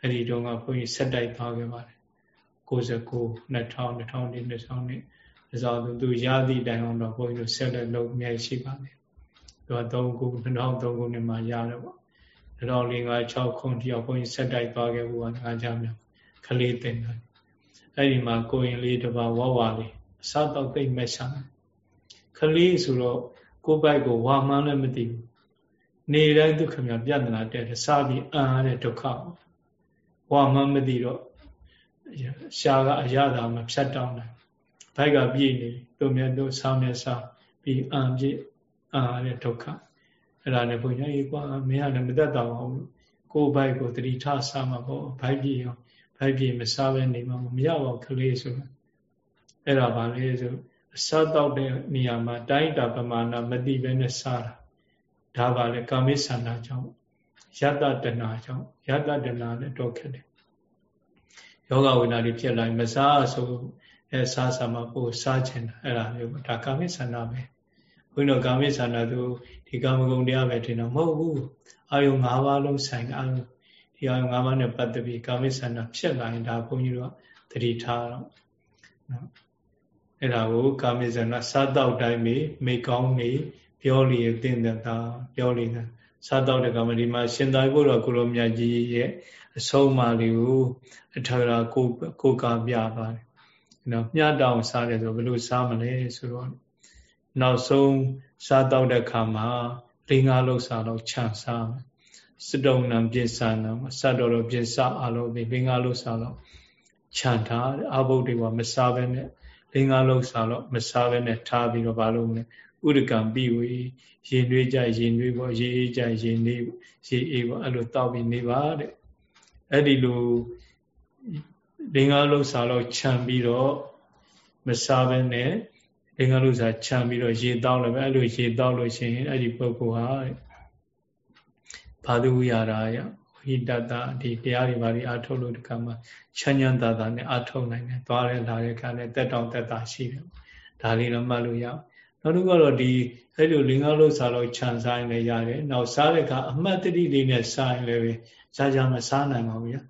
အဲ့ဒီတော့ကဘုန်းကြီးဆက်တိုက်သွားခဲ့ပါတယ် 69 2000 2000 2000နှစ်2000နှစ်ဒါဆိုသူရသည့်တိုင်အောင်တော့ဘုန်းကြီးတို့ဆက်လက်လုပ်မြဲရှိပါမယ်သူက3ခု2003ခုနှစ်မှာရတယ်ပေါ့2005 6ခုတယောက်ဘုန်းကြီးဆက်တိုက်သွားခဲ့ဘူးကငါးကြမြောက်ကလေးတင်တယ်အဲ့ဒီမှာကိုရင်လေးတစ်ပါးဝဝလေးအစတော့သိမ့်မဲ့ဆန်းကလေးဆိုတော့ကိုယ်ပိုက်ကိုဝါမှန်းလည်းမသိဘူးနေတိုင်းဒုက္ခမြပြဿနာတက်တယ်စပြီးအံရတဲ့ဒုက္ခဝါမှန်းမသိတော့ ရှားကအရသာမဖြတ်တောင်းတယ်ဘိုက်ကပြည့်နေတို့မြတ်တို့ဆောင်းမြတ်ဆောင်းပြီးအံပြည့်အံရတဲ့ဒုက္ခအဲ့ဒါနဲ့ဘုရားကြီးကွာမင်းကလည်းမသက်တော်အောင်ကိုယ်ဘိုက်ကိုတတိထဆာမှာပေါ့ဘိုက်ပြည့်အောင်ဘိုက်ပြည့်မစားဘဲနေမှာမရပါဘူးကလေးဆိုအဲ့ဒါပါလေဆိုအစတော့တဲ့နေရာမှာတိုင်းတာပမာဏမတိပဲနဲ့စားတာဒါပါလေကာမိဆန္ဒကြောင့်ယတတနာကြောင့်ယတတနာနဲ့တော့ခက်တယ် ယောဂဝိနာတွေဖြစ်လာမစားဆိုအဲစားစားမှပို့စားချင်တာအဲ့ဒါမျိုးဒါကာမိဆန္ဒပဲဘုန်းတော်ကာမိဆန္ဒသူဒီကာမဂုဏ်တရားပဲထင်တော့မဟုတ်ဘူးအာယုံ၅ပါးလုံးဆိုင်အာယုံဒီအာယုံ၅ပါးနဲ့ပတ်သက်ပြီးကာမိဆန္ဒဖြစ်လာရင်ဒါဘုန်းကြီးတို့ကသတိထားတော့နော်အဲ့ဒါကိုကာမိဆန္ဒစားတော့တိုင်းမေမေကောင်းမေပြောလျက်တင်တဲ့တာပြောလျက်စားတော့တဲ့ကမ္မဒီမှာရှင်သာရိပုတ္တရာကုလိုမြတ်ကြီးရဲ့ အဆုံးအမလေးကိုအထာရာကိုကိုကာပြပါတယ်နော်မြတ်တောင်စားတယ်ဆိုဘယ်လိုစားမလဲဆိုတော့နောက်ဆုံးစားတော့တဲ့ခါမှာလင်းကားလောက်စားတော့ခြံစားမယ်စတုံနံပြစ္ဆာနံစတ်တော်တော်ပြစ္ဆာအလုံးဒီလင်းကားလောက်စားတော့ခြံထားအဘုတ်တွေကမစားဘဲနဲ့လင်းကားလောက်စားတော့မစားဘဲနဲ့ထားပြီးတော့ဘာလို့မလဲဥဒကံပြီးဝေရင်တွေးကြရင်တွေးပေါ့ရေအေးကြရင်နေရေအေးပေါ့အဲ့လိုတောက်ပြီးနေပါတဲ့ အဲ့ဒီလိုလင်္ကာလှုပ်ရှားတော့ခြံပြီးတော့မစားဘဲနဲ့လင်္ကာလှုပ်ရှားခြံပြီးတော့ရေတောက်လည်းပဲအဲ့လိုရေတောက်လို့ရှိရင်အဲ့ဒီပုဂ္ဂိုလ်ဟာဘာသူရတာရဟိတတဒီတရားတွေဘာတွေအထုတ်လို့ဒီကမှာချမ်းချမ်းသာသာနဲ့အထုတ်နိုင်တယ်သွားရဲလာတဲ့ခါနဲ့တက်တောင်တက်တာရှိတယ်ဒါလေးတော့မှတ်လို့ရနောက်တစ်ခုကတော့ဒီအဲ့လိုလင်္ကာလှုပ်ရှားလို့ခြံစားရင်လည်းရတယ်နောက်စားတဲ့အခါအမှတ်တတိလေးနဲ့စားရင်လည်း စားကြမစားနိုင်ပါဘူးဗျာ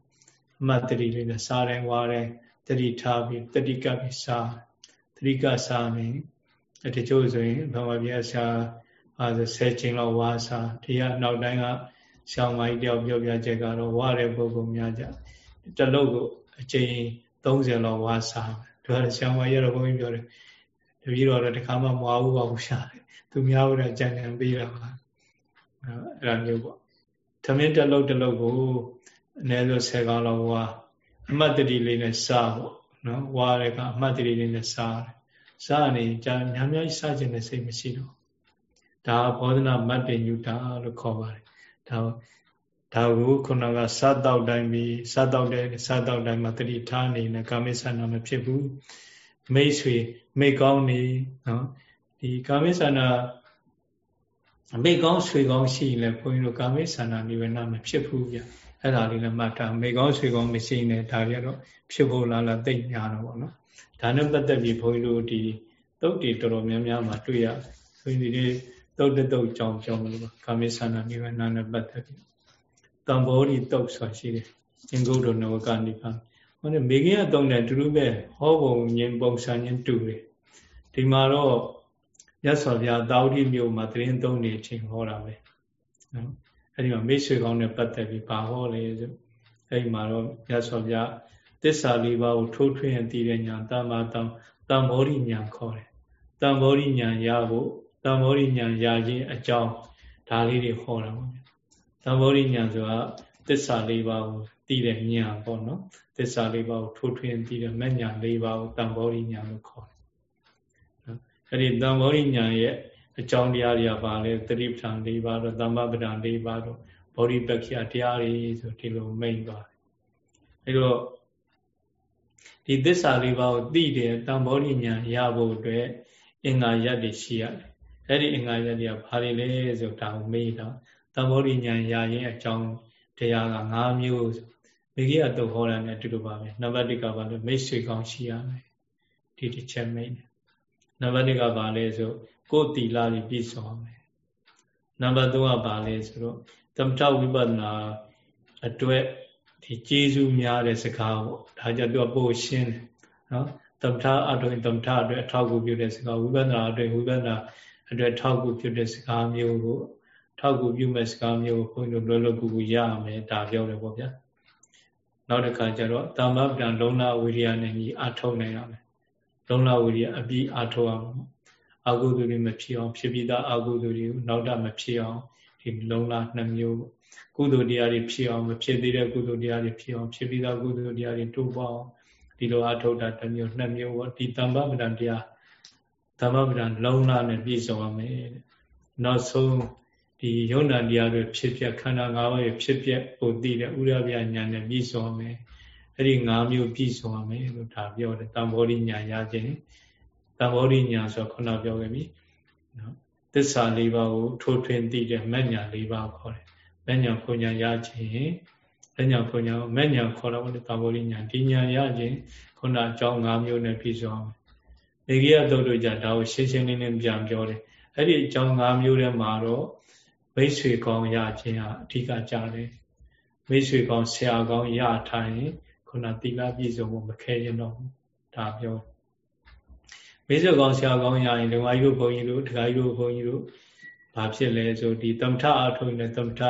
အမှတ်တတိလေးနဲ့စားတိုင်းဝါတိုင်းတတိထားပြီးတတိကပ်ပြီးစားတတိကစားနေတချို့ဆိုရင်ဘာမှပြဆရာအဲဆိုဆယ်ချိန်လောက်ဝါစားဒီကနောက်တိုင်းကဆောင်းမကြီးတယောက်ပြောပြချက်ကတော့ဝါတဲ့ပုဂ္ဂိုလ်များကြတလုတ်ကိုအချိန်30လောက်ဝါစားတယ်ဒါကဆောင်းမကြီးရတော့ဘုန်းကြီးပြောတယ်တပည့်တော်တော့တခါမှမဝါဘူးပါဘူးရှာတယ်သူများဦးတော့ကြံကြံပေးတာပါအဲ့ဒါမျိုးပေါ့ သမင်းတလုတ်တလုတ်ကိုအနည်းဆုံး10ကောင်လောက်ဝါအမှတ်တတိလေးနဲ့စားပေါ့နော်ဝါတဲ့ကအမှတ်တတိလေးနဲ့စားတယ်စားနေကြာများများစားခြင်းနဲ့စိတ်မရှိတော့ဒါဘောဓနာမတ္တညုတာလို့ခေါ်ပါတယ်ဒါဒါကိုခုနကစားတော့တိုင်းပြီးစားတော့တဲ့စားတော့တိုင်းမှာတတိထားနေနဲ့ကာမိဆန္ဒမဖြစ်ဘူးမိတ်ဆွေမိတ်ကောင်းနေနော်ဒီကာမိဆန္ဒ မိတ်ကောင်းဆွေကောင်းရှိရင်လည်းဘုန်းကြီးတို့ကာမိဆန္ဒနိဗ္ဗာန်မဖြစ်ဘူးဗျအဲ့ဒါလေးလည်းမှတ်ထားမိတ်ကောင်းဆွေကောင်းမရှိနေဒါကြတော့ဖြစ်ဖို့လားလားသိညာတော့ဗောနော်ဒါနဲ့ပတ်သက်ပြီးဘုန်းကြီးတို့ဒီတုတ်တီတော်တော်များများမှာတွေ့ရတယ်ဆိုရင်ဒီတုတ်တုတ်ကြောင်ပြောမလို့ကာမိဆန္ဒနိဗ္ဗာန်နဲ့ပတ်သက်ပြီးတံဘောဓိတုတ်ဆိုရှိတယ်အင်္ဂုတ္တနဝကနိဗ္ဗာန်ဟောနေမေခင်ကတုံးတယ်တူတူပဲဟောပုံညင်ပုံစံညင်တူတယ်ဒီမှာတော့ ရသော်ဗျာတာဝတိမြို့မှာတရင်သုံးနေချင်းဟောတာပဲနော်အဲ့ဒီမှာမိတ်ဆွေကောင်းနဲ့ပတ်သက်ပြီးဘာဟောလဲဆိုအဲ့ဒီမှာတော့ရသော်ဗျာသစ္စာလေးပါးကိုထိုးထွင်းရတည်တဲ့ညာတမ္မာတံတံမောရိညာခေါ်တယ်တံမောရိညာရဖို့တံမောရိညာရခြင်းအကြောင်းဒါလေးတွေဟောတာပေါ့တံမောရိညာဆိုတာသစ္စာလေးပါးကိုတည်တဲ့ညာပေါ့နော်သစ္စာလေးပါးကိုထိုးထွင်းတည်တဲ့မညာလေးပါးကိုတံမောရိညာလို့ခေါ်တယ် အဲ့ဒီတံမောရိညာရဲ့အကြောင်းတရားတွေကပါလဲသတိပဋ္ဌာန်၄ပါးတော့သမ္မပဋ္ဌာန်၄ပါးတော့ဘောဓိပက္ခိယတရားတွေဆိုဒီလိုမိန်သွားတယ်အဲ့တော့ဒီသစ္စာလေးပါးကိုသိတယ်တံဘောဓိညာရဖို့အတွက်အင်္ဂါရက်တွေရှိရတယ်အဲ့ဒီအင်္ဂါရက်တွေကဘာတွေလဲဆိုဒါကိုမေးတော့တံဘောဓိညာရရင်အကြောင်းတရားက၅မျိုးမိဂိယတုတ်ဟောတာနဲ့အတူတူပါပဲနံပါတ်1ကဘာလဲမိတ်ဆွေကောင်းရှိရမယ်ဒီတစ်ချက်မိတ် နံပါတ်2ကဘာလဲဆိုကိုယ်တီလာပြီးပြည့်စုံအောင်မယ်နံပါတ်3ကဘာလဲဆိုတော့သမထဝိပဿနာအတွက်ဒီကျေစုများတဲ့စကားပေါ့ဒါကြတော့ပို့ရှင်းတယ်နော်သမထအထုံသမထအတွက်အထောက်အကူပြုတဲ့စကားဝိပဿနာအတွက်ဝိပဿနာအတွက်ထောက်ကူပြုတဲ့စကားမျိုးကိုထောက်ကူပြုမဲ့စကားမျိုးကိုဘုန်းကြီးတို့လွယ်လွယ်ကူကူရမယ်ဒါပြောတယ်ပေါ့ဗျာနောက်တစ်ခါကျတော့တာမပဒံလုံလဝိရိယနဲ့ညီအထောက်နိုင်ရမယ် လုံလဝိရိယအပြီးအထောက်အောင်အာဟုသူတွေမဖြစ်အောင် ဖြစ်ပြီးသားအာဟုသူတွေကိုနောက်တာမဖြစ်အောင်ဒီလုံလနှစ်မျိုးကုသိုလ်တရားတွေဖြစ်အောင်မဖြစ်သေးတဲ့ကုသိုလ်တရားတွေဖြစ်အောင်ဖြစ်ပြီးသားကုသိုလ်တရားတွေတိုးပေါအောင်ဒီလိုအထောက်တာတစ်မျိုးနှစ်မျိုးပေါ့ဒီတမ္ပပဒံတရားတမ္ပပဒံလုံလနဲ့ပြည့်စုံရမယ်နောက်ဆုံးဒီယုံနာတရားတွေဖြစ်ပြခန္ဓာ၅ပါးရဲ့ဖြစ်ပြကိုသိတဲ့ဥရဗျာညာနဲ့ပြည့်စုံရမယ် အဲ့ဒီ၅မျိုးပြည့်စုံရမယ်လို့ဒါပြောတယ်တံဘောဓိညာရခြင်းတံဘောဓိညာဆိုခုနပြောခဲ့ပြီနော်သစ္စာ၄ပါးကိုထိုးထွင်းသိတဲ့မဉ္ဇဏ်၄ပါးခေါ်တယ်မဉ္ဇဏ်ပုံညာရခြင်းမဉ္ဇဏ်ပုံညာမဉ္ဇဏ်ခေါ်တော့တံဘောဓိညာဒီညာရခြင်းခုနအကြောင်း၅မျိုးနဲ့ပြည့်စုံရမယ်ဒီကိယသုတ်တို့ကြဒါကိုရှင်းရှင်းလင်းလင်းပြန်ပြောတယ်အဲ့ဒီအကြောင်း၅မျိုးထဲမှာတော့မိတ်ဆွေကောင်းရခြင်းဟာအဓိကကြတယ်မိတ်ဆွေကောင်းဆရာကောင်းရထိုင် ခုနသီလပြည့်စုံဖို့မခဲရင်တော့ဒါပြောမိတ်ဆွေကောင်းဆရာကောင်းရရင်ဓမ္မကြီးတို့ဘုန်းကြီးတို့ဒကာကြီးတို့ဘုန်းကြီးတို့ဘာဖြစ်လဲဆိုဒီသမထအထုံးနဲ့သမထ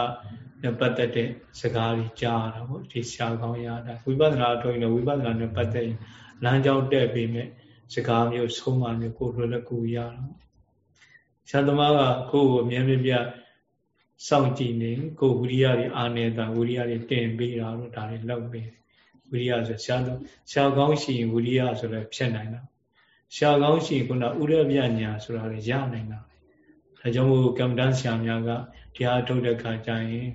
နဲ့ပတ်သက်တဲ့စကားကြီးကြားရတာပေါ့ဒီဆရာကောင်းရတာဝိပဿနာအထုံးနဲ့ဝိပဿနာနဲ့ပတ်သက်လမ်းကြောင်းတက်ပြီးမြဲစကားမျိုးဆုံးမမျိုးကိုယ်လိုလည်းကိုယ်ရတာဆရာသမားကကိုယ်ကိုအမြဲမြပြစောင့်ကြည့်နေကိုဝိရိယတွေအာနေတာဝိရိယတွေတင်ပေးတာတော့ဒါတွေလောက်ပဲ ဝိရိယဆိုရှားရှားကောင်းရှိရင်ဝိရိယဆိုလည်းဖြစ်နိုင်တာရှားကောင်းရှိရင်ခုနဥရပြညာဆိုတာလည်းရနိုင်တာဒါကြောင့်မို့ကမ္မဋ္ဌာန်းဆရာများကတရားထုတ်တဲ့ခါကျရင်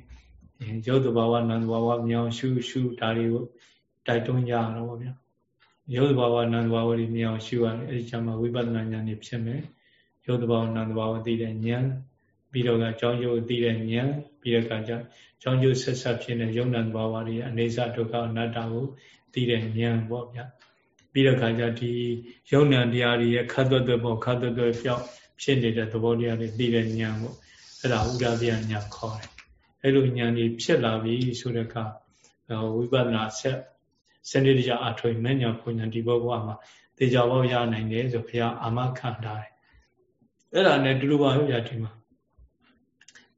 ရုပ်တဘာဝနံတဘာဝမြောင်ရှုရှုဒါတွေကိုတိုက်တွန်းကြရတော့ဗျာရုပ်တဘာဝနံတဘာဝတွေမြောင်ရှုရတယ်အဲဒီကျမှဝိပဿနာဉာဏ်တွေဖြစ်မယ်ရုပ်တဘာဝနံတဘာဝသိတဲ့ဉာဏ် ပြီးတော့ကကြောင်းကျိုးသိတဲ့ဉာဏ်ပြီးတဲ့အခါကျကြောင်းကျိုးဆက်ဆက်ဖြစ်တဲ့ယုံနံဘာဝတွေအနေစာဒုက္ခအနတ္တကိုသိတဲ့ဉာဏ်ပေါ့ဗျာပြီးတဲ့အခါကျဒီယုံနံတရားတွေရဲ့ခတ်သွက်သွက်ပေါ့ခတ်သွက်သွက်ပြောင်းဖြစ်နေတဲ့သဘောတရားတွေသိတဲ့ဉာဏ်ပေါ့အဲ့ဒါဥဒ္ဒဗျာဉာဏ်ခေါ်တယ်အဲ့လိုဉာဏ်ကြီးဖြစ်လာပြီဆိုတဲ့အခါဝိပဿနာဆက်စနစ်တရားအထွေမဉဏ်ပုံညာဒီဘောဘဝမှာတေချာဘောရနိုင်တယ်ဆိုဘုရားအာမခံထားတယ်အဲ့ဒါနဲ့တူတူပါဗျာဒီမှာ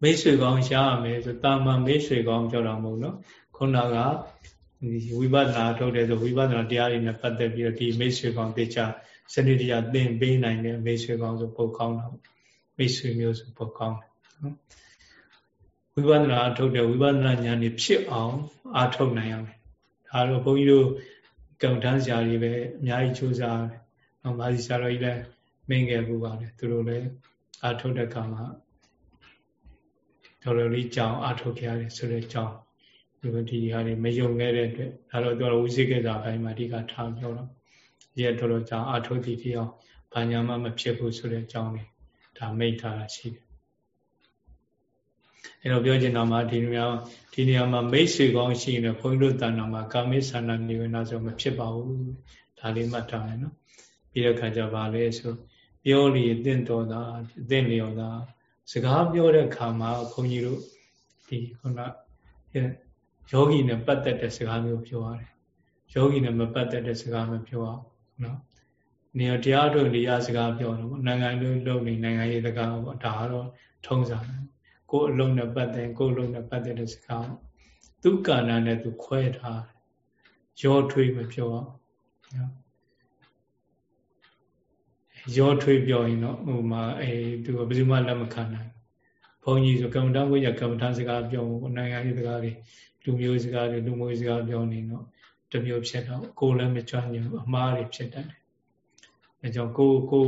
မိတ်ဆွေကောင်းရှားရမယ်ဆိုတာမန်မိတ်ဆွေကောင်းပြောတာမဟုတ်နော်ခုနကဝိပဿနာထုတ်တယ်ဆိုဝိပဿနာတရားတွေနဲ့ပတ်သက်ပြီးတော့ဒီမိတ်ဆွေကောင်းတေချာစနစ်တရားသင်ပေးနိုင်တဲ့မိတ်ဆွေကောင်းဆိုပုတ်ကောင်းတာမိတ်ဆွေမျိုးဆိုပုတ်ကောင်းတယ်နော်ဝိပဿနာထုတ်တယ်ဝိပဿနာဉာဏ်นี่ဖြစ်အောင်အားထုတ်နိုင်ရမယ်ဒါတော့ဘုန်းကြီးတို့ကံတန်းဆရာကြီးပဲအများကြီးစူးစမ်းတယ်။နောက်မာစီဆရာတော်ကြီးလည်းမင်းခဲ့ဘူးပါတယ်သူတို့လည်းအားထုတ်တဲ့ကံမှာ တော်တော်လေးကြောင်အထုတ်ခဲ့ရတယ်ဆိုတဲ့ကြောင်ဒီဒီဟာတွေမယုံခဲ့တဲ့အတွက်ဒါတော့တော်တော်ဝိသိကိစ္စဘိုင်းမှာအဓိကထားပြောတော့ဒီကတော်တော်ကြောင်အထုတ်တည်ပြီးအောင်ဘာညာမှမဖြစ်ဘူးဆိုတဲ့ကြောင်တွေဒါမိတ်ထားတာရှိတယ်အဲ့တော့ပြောချင်တာမှာဒီနေရာဒီနေရာမှာမိတ်ဆွေကောင်းရှိရင်ဘုန်းကြီးတို့တဏ္ဍာမှာကာမိသန္တာနိဝေနဆိုမဖြစ်ပါဘူးဒါလေးမှတ်ထားမယ်နော်ပြီးတဲ့ခါကျပါလဲဆိုပြောလီအသင့်တော်တာအသင့်လျော်တာ စကားပြောတဲ့ခါမှာခွန်ကြီးတို့ဒီခုနယောဂီနဲ့ပတ်သက်တဲ့စကားမျိုးပြောရတယ်ယောဂီနဲ့မပတ်သက်တဲ့စကားမပြောအောင်နော်နေရာတရားထုတ်နေရစကားပြောတော့နိုင်ငံလုံးလုံးနေနိုင်ငံရေးစကားပေါ့ဒါကတော့ထုံးစံကိုယ်အလုံးနဲ့ပတ်သက်ကိုယ်အလုံးနဲ့ပတ်သက်တဲ့စကားသူကာဏနဲ့သူခွဲထားရောထွေးမပြောအောင်နော် ရောထွေးပြောရင်တော့ဟိုမှာအဲသူကဘယ်သူမှလက်မခံနိုင်ဘုန်းကြီးဆိုကမ္မဋ္ဌာန်းကိုရကမ္မဋ္ဌာန်းစကားပြောဖို့နိုင်ငံရေးစကားတွေလူမျိုးစကားတွေလူမျိုးစကားပြောနေတော့တမျိုးဖြစ်တော့ကိုယ်လည်းမကြွညင်အမှားတွေဖြစ်တတ်တယ်အဲကြောင့်ကိုကို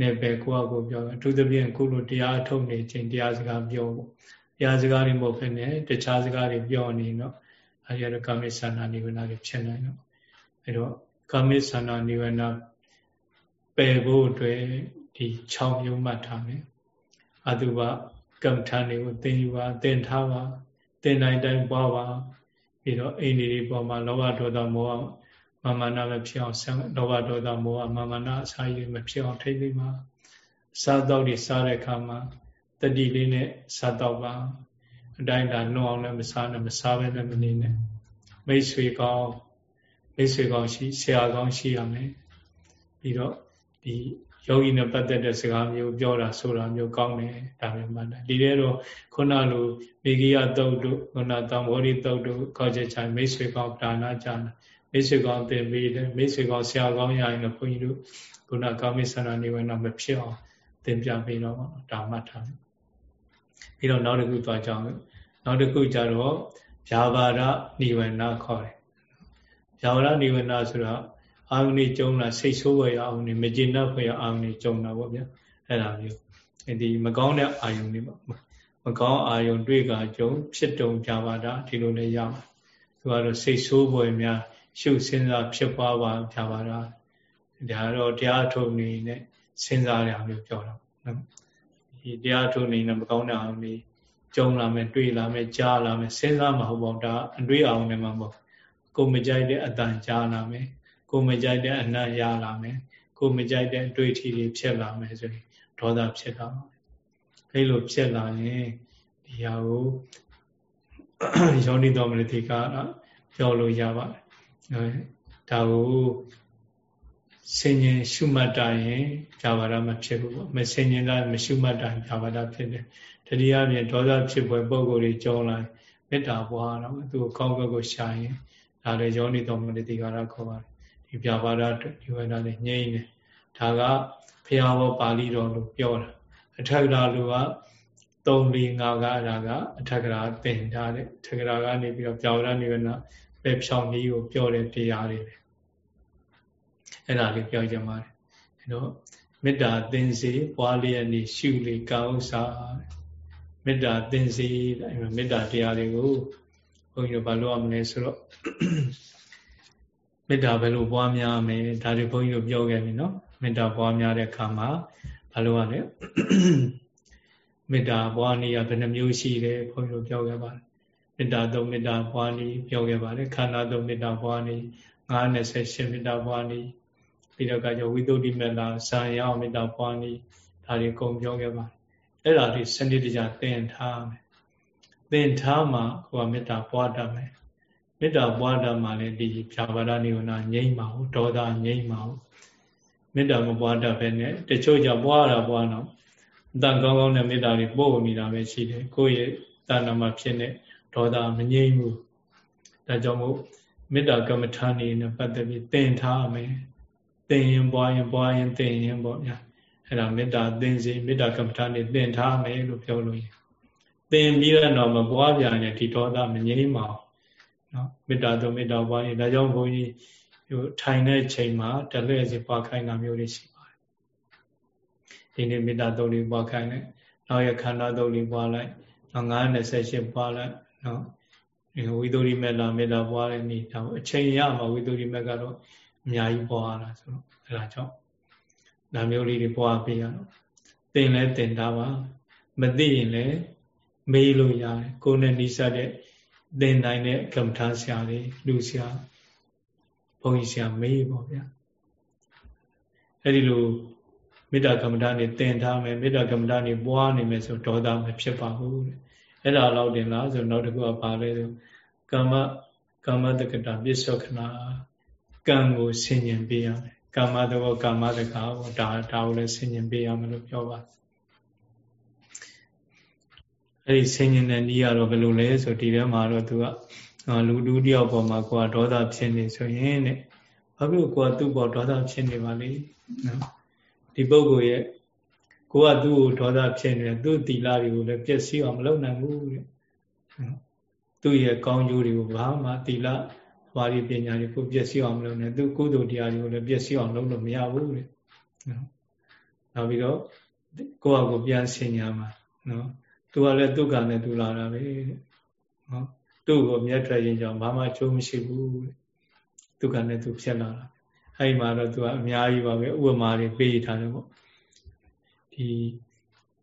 နဲ့ပဲကိုယ့်အကိုပြောအထူးသဖြင့်ကိုလိုတရားထုတ်နေခြင်းတရားစကားပြောဖို့တရားစကားတွေမဟုတ်ဖြစ်နေတခြားစကားတွေပြောနေတော့အဲဒီတော့ကာမိသန္တာနိဗ္ဗာန်တွေဖြစ်နိုင်တော့အဲတော့ကာမိသန္တာနိဗ္ဗာန် ပယ်ဖို့အတွက်ဒီ6မျိုးမှတ်ထားမယ်အတုပကမ္မထာတွေကိုသင်ယူပါသင်ထားပါသင်တိုင်းတိုင်းပွားပါပြီးတော့အိန္ဒိတွေပေါ်မှာလောဘဒေါသမောဟမာမနာမဖြစ်အောင်ဆံလောဘဒေါသမောဟမာမနာအစာရည်မဖြစ်အောင်ထိမ့်သိပါစားတော့တွေစားတဲ့အခါမှာတတိလေးနဲ့စားတော့ပါအတိုင်းဒါနှုံအောင်လည်းမစားနဲ့မစားဘဲလည်းမနေနဲ့မိတ်ဆွေကောင်းမိတ်ဆွေကောင်းရှိဆရာကောင်းရှိရမယ်ပြီးတော့ ဒီယောဂီနဲ့ပတ်သက်တဲ့စကားမျိုးပြောတာဆိုတာမျိုးကောင်းတယ်ဒါမျိုးမှတ်တယ်ဒီထဲတော့ခုနလိုမေဂိယတုတ်တို့ခုနတံဘောဓိတုတ်တို့ခေါ်ချက်ချမိတ်ဆွေကောင်းဒါနာကြနာမိတ်ဆွေကောင်းသင်ပေးတယ်မိတ်ဆွေကောင်းဆရာကောင်းရရင်တော့ဘုန်းကြီးတို့ခုနကာမိဆန္ဒနေဝင်တော့မဖြစ်အောင်သင်ပြပေးတော့ဒါမှတ်ထားတယ်ပြီးတော့နောက်တစ်ခုသွားကြအောင်နောက်တစ်ခုကြတော့ဗျာပါဒနိဝေနခေါ်တယ်ဗျာပါဒနိဝေနဆိုတာ အာယုန်ကြီးကျုံတာစိတ်ဆိုးဝယ်ရအောင်နေမကျေနပ်ဖွယ်အာယုန်ကြီးကျုံတာပေါ့ဗျာအဲ့ဒါမျိုးဒီမကောင်းတဲ့အာယုန်တွေပေါ့မကောင်းအာယုန်တွေ့ကကြုံဖြစ်တုံဗျာပါဒဒီလိုလည်းရမှာသူကတော့စိတ်ဆိုးဖွယ်များရှုစဉ်းစားဖြစ်ပွားပါဗျာပါဒဒါတော့တရားထုံနေနဲ့စဉ်းစားရအောင်ပြောတာနော်ဒီတရားထုံနေနဲ့မကောင်းတဲ့အာယုန်ကြီးကြုံလာမယ်တွေ့လာမယ်ကြားလာမယ်စဉ်းစားမှာဟုတ်ပေါ့ဒါအတွေ့အအောင်နဲ့မှာပေါ့ကိုမကြိုက်တဲ့အတန်ကြားလာမယ် ကိုမကြိုက်တဲ့အနတ်ရလာမယ်ကိုမကြိုက်တဲ့အတွေ့အထိတွေဖြစ်လာမယ်ဆိုရင်ဒေါသဖြစ်တာပါအဲလိုဖြစ်လာရင်ဒီဟာကိုယောနိတော်မနတိကပြောလို့ရပါတယ်ဒါကိုဆင်ញင်ရှုမှတ်တာရင်ဇာဝရမဖြစ်ဘူးပေါ့မဆင်ញင်တာမရှုမှတ်တာဇာဝရဖြစ်တယ်တတိယပြင်ဒေါသဖြစ်ပွဲပုံကိုယ်ကြီးကြောင်းလာမေတ္တာပွားတော့သူ့ကောင်းကကိုရှာရင်ဒါလည်းယောနိတော်မနတိကရခေါ်ပါတယ် ဒီပြပါဒဒီဝေဒနဲ့ငြိမ့်တယ်ဒါကဖျားဘောပါဠိတော်လို့ပြောတာအထက်ကရာလူက3 4 5ကအဲ့ဒါကအထက်ကရာသင်ထားတယ်ထက်ကရာကနေပြီးတော့ပြဝရနိဗ္ဗာန်ပဲဖြောင်းနည်းကိုပြောတဲ့တရားတွေပဲအဲ့ဒါလေးပြောကြမှာတယ်အဲ့တော့မေတ္တာသင်စီပွားလျက်နေရှုလေကောင်းစားမေတ္တာသင်စီအဲ့မှာမေတ္တာတရားတွေကိုဘုန်းကြီးတို့ဘာလို့ရမလဲဆိုတော့ မေတ္တာဘယ်လိုပွားများမလဲဒါတွေဘုန်းကြီးတို့ပြောခဲ့ပြီနော်မေတ္တာပွားများတဲ့အခါမှာဘာလို့ရလဲမေတ္တာပွားနည်းကဘယ်နှမျိုးရှိတယ်ဘုန်းကြီးတို့ပြောခဲ့ပါတယ်မေတ္တာသုံးမေတ္တာပွားနည်းပြောခဲ့ပါတယ်ခန္ဓာသုံးမေတ္တာပွားနည်း928မေတ္တာပွားနည်းပြီးတော့ကကြောဝိသုဒ္ဓိမေတ္တာဇာယမေတ္တာပွားနည်းဒါတွေအကုန်ပြောခဲ့ပါတယ်အဲ့ဒါတွေစနစ်တကျသင်ထားမယ်သင်ထားမှကိုယ်ကမေတ္တာပွားတတ်မယ် မေတ္တာပွားတတ်မှလည်းဒီဖြာပါဒနိဝရဏငြိမ့်ပါဘူးဒေါသငြိမ့်ပါဘူးမေတ္တာမပွားတတ်ပဲနဲ့တချို့ကြပွားတာပွားတော့အတန်ကောင်းကောင်းနဲ့မေတ္တာတွေပို့နေတာပဲရှိတယ်ကိုယ့်ရဲ့တဏ္ဍမှာဖြစ်နေဒေါသမငြိမ့်ဘူးဒါကြောင့်မို့မေတ္တာကမ္မထာနေနဲ့ပတ်သက်ပြီးသင်ထားမယ်သင်ရင်ပွားရင်ပွားရင်သင်ရင်ပေါ့ဗျာအဲ့ဒါမေတ္တာသင်စီမေတ္တာကမ္မထာနေသင်ထားမယ်လို့ပြောလို့ရသင်ပြီးတော့မပွားပြန်ရင်ဒီဒေါသမငြိမ့်ပါဘူး နော်မေတ္တာသုံးမေတ္တာပွားရင်ဒါကြောင့်ဘုန်းကြီးဟိုထိုင်တဲ့ချိန်မှာတလှည့်စီပွားခိုင်းတာမျိုးတွေရှိပါတယ်ဒီနေ့မေတ္တာသုံးလေးပွားခိုင်းလိုက်နောက်ရခန္ဓာသုံးလေးပွားလိုက်နောက်928ပွားလိုက်နော်ဝိသုရိမေတ္တာမေတ္တာပွားတဲ့နေ့ဒါအချိန်ရမှာဝိသုရိမေကတော့အများကြီးပွားရတာဆိုတော့အဲဒါကြောင့်ဒါမျိုးလေးတွေပွားပေးရတော့သင်လဲသင်တာပါမသိရင်လည်းမေးလို့ရတယ်ကိုယ်နဲ့နှိစတဲ့ သင်နိုင်တဲ့ကမ္မထာဆရာတွေလူဆရာဘုန်းကြီးဆရာမေးပေါ့ဗျာအဲ့ဒီလိုမေတ္တာကမ္မထာနေသင်ထားမယ်မေတ္တာကမ္မထာနေပွားနေမယ်ဆိုဒေါသမဖြစ်ပါဘူးတဲ့အဲ့ဒါတော့တင်လားဆိုနောက်တစ်ခုကပါလဲဆိုကာမကာမတက္ကတာပစ္စောခဏကံကိုဆင်ញင်ပေးရမယ်ကာမတဘောကာမတက္ကဟောဒါဒါကိုလည်းဆင်ញင်ပေးရမယ်လို့ပြောပါ အဲ့ဒီဆင်ញင်တဲ့နည်းကတော့ဘယ်လိုလဲဆိုဒီထဲမှာတော့သူကလူတူတယောက်ပေါ်မှာကိုယ်ကဒေါသဖြစ်နေဆိုရင်တဲ့ဘာဖြစ်လို့ကိုယ်ကသူ့ပေါ်ဒေါသဖြစ်နေပါလိမ့်နော်ဒီပုဂ္ဂိုလ်ရဲ့ကိုကသူ့ကိုဒေါသဖြစ်နေတယ်သူ့တီလာတွေကိုလည်းပျက်စီးအောင်မလုပ်နိုင်ဘူးတဲ့သူ့ရဲ့ကောင်းကျိုးတွေကိုဘာမှတီလာဘာဒီပညာတွေကိုပျက်စီးအောင်မလုပ်နိုင်သူ့ကုသိုလ်တရားတွေကိုလည်းပျက်စီးအောင်လုပ်လို့မရဘူးတဲ့နော်နောက်ပြီးတော့ကိုယ့်အကိုပြန်ဆင်ညာမှာနော် သူကလည်းသူ့ကံနဲ့သူလာတာပဲတဲ့နော်သူ့ကိုမြတ်ထွက်ရင်ကြောင့်ဘာမှချိုးမရှိဘူးတဲ့သူကလည်းသူဖြစ်လာတာအဲ့ဒီမှာတော့သူကအများကြီးပါပဲဥပမာတွေပေးထားတယ်ပေါ့ဒီ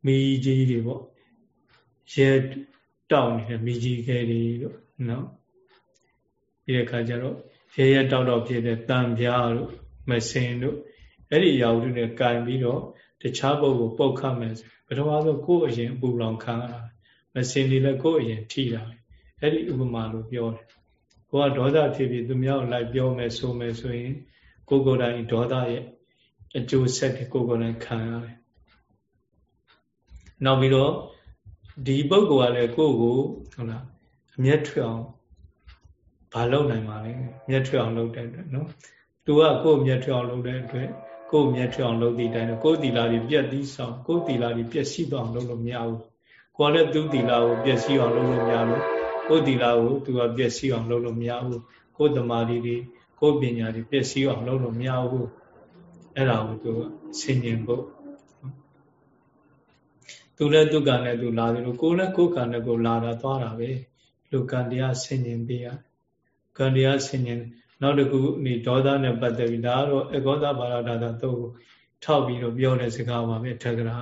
မိကြီးတွေပေါ့ရဲတောက်နေတဲ့မိကြီးခဲတွေလို့နော်ပြီးတဲ့အခါကျတော့ရဲရဲတောက်တောက်ဖြစ်တဲ့တံပြားတို့မစင်တို့အဲ့ဒီအရာတွေနဲ့ကင်ပြီးတော့တခြားပုဂ္ဂိုလ်ပုတ်ခတ်မယ်ပ ထမဆုံးကိုယ့်အရင်အပူလောင်ခံရတာမစင်တွေလည်းကိုယ့်အရင်ထိတာအဲ့ဒီဥပမာလို့ပြောတယ်ကိုကဒေါသဖြစ်ပြီးသူများကိုလိုက်ပြောမယ်ဆိုမယ်ဆိုရင် ကိုယ်ကိုယ်တိုင်ဒေါသရဲ့အကျိုးဆက်တွေကိုကိုယ်လည်းခံရတယ်နောက်ပြီးတော့ဒီပုဂ္ဂိုလ်ကလည်းကိုယ့်ကိုဟုတ်လားအမျက်ထွက်အောင်ဘာလုပ်နိုင်ပါလဲမျက်ထွက်အောင်လုပ်တဲ့အတွက်နော်သူကကိုယ့်မျက်ထွက်အောင်လုပ်တဲ့အတွက် ကိုယ့်မျက်ထွက်အောင်လုပ်သည့်တိုင်းကိုယ့်တီလာတွေပြက်သီးဆောင်ကိုယ့်တီလာတွေပြက်စီးသွားအောင်လုပ်လို့မရဘူးကိုယ်လည်းသူ့တီလာကိုပြက်စီးအောင်လုပ်လို့မရဘူးကိုယ့်တီလာကိုသူကပြက်စီးအောင်လုပ်လို့မရဘူးကိုယ့်တမာတိတွေကိုယ့်ပညာတွေပြက်စီးအောင်လုပ်လို့မရဘူးအဲ့ဒါကိုသူဆင်ញင်ဖို့သူလည်းသူကနဲ့သူလာတယ်လို့ကိုယ်လည်းကိုယ်ကနဲ့ကိုလာတာသွားတာပဲလူကံတရားဆင်ញင်ပေးရကံတရားဆင်ញင် နောက်တစ်ခုဒီဒေါသနဲ့ပတ်သက်ပြီးဒါကတော့အကောသဘာရဒါသာတော့ထောက်ပြီးတော့ပြောတဲ့စကားပါပဲထက်ကရာ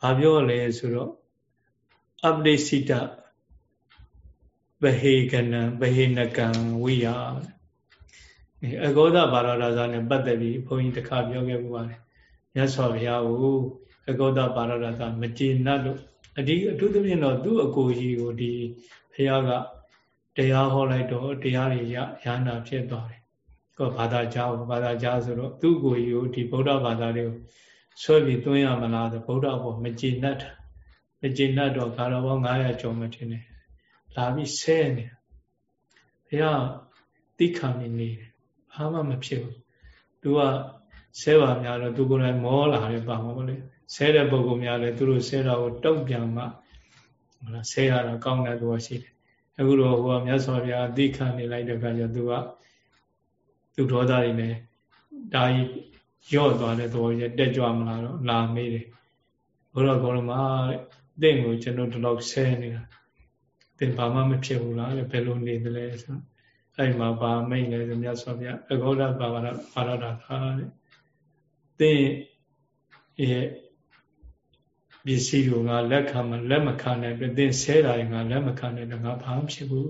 ဘာပြောလဲဆိုတော့အပ္ပိစိတဗဟေကနံဗဟေနကံဝိယအကောသဘာရဒါသာနဲ့ပတ်သက်ပြီးဘုန်းကြီးတစ်ခါပြောခဲ့ပူပါတယ်မြတ်စွာဘုရားကိုအကောသပါရဒတာမကျေနပ်လို့အဒီအထူးသဖြင့်တော့သူ့အကိုကြီးကိုဒီဘုရားက တရားဟောလိုက်တော့တရားတွေရရဟနာဖြစ်သွားတယ်။ကောဘာသာကြားဘာသာကြားဆိုတော့သူ့ကိုကြီးကိုဒီဗုဒ္ဓဘာသာတွေကိုဆွဲပြီးသွင်းရမလားဆိုဗုဒ္ဓဘောမကျေနပ်တာမကျေနပ်တော့ကာလပေါင်း900ကျော်မှထင်တယ်။လာပြီးဆဲနေဘုရားတိခါနေနေတယ်ဘာမှမဖြစ်ဘူး။ तू ကဆဲပါများတော့သူကိုယ်တိုင်မောလာတယ်ပါမှာပေါ့လေ။ဆဲတဲ့ပုံကောင်များလည်းသူတို့ဆဲတာကိုတုံ့ပြန်မှဟုတ်လားဆဲရတာကောင်းတဲ့သူကရှိတယ် အခုတော့ဟိုကမြတ်စွာဘုရားအသိခံနေလိုက်တဲ့အခါကျသူကသူဒေါသတွေနဲ့ဒါကြီးရော့သွားတဲ့သဘောကြီးတက်ကြွမလားတော့လာမေးတယ်ဘုရားကောလုံးမှာတင့်ကိုကျွန်တော်ဒီလောက်ဆဲနေတာတင်ဘာမှမဖြစ်ဘူးလားဘယ်လိုနေသလဲဆိုအဲ့မှာဗာမိတ်လဲဆိုမြတ်စွာဘုရားအဂေါဒဘာဝရဘာရတာခါတဲ့တင်ရဲ့ ပစ္စည်းကိုငါလက်ခံမလက်မခံနိုင်ပြတင်းဆဲတာငါလက်မခံနိုင်တော့ငါဘာမှဖြစ်ဘူး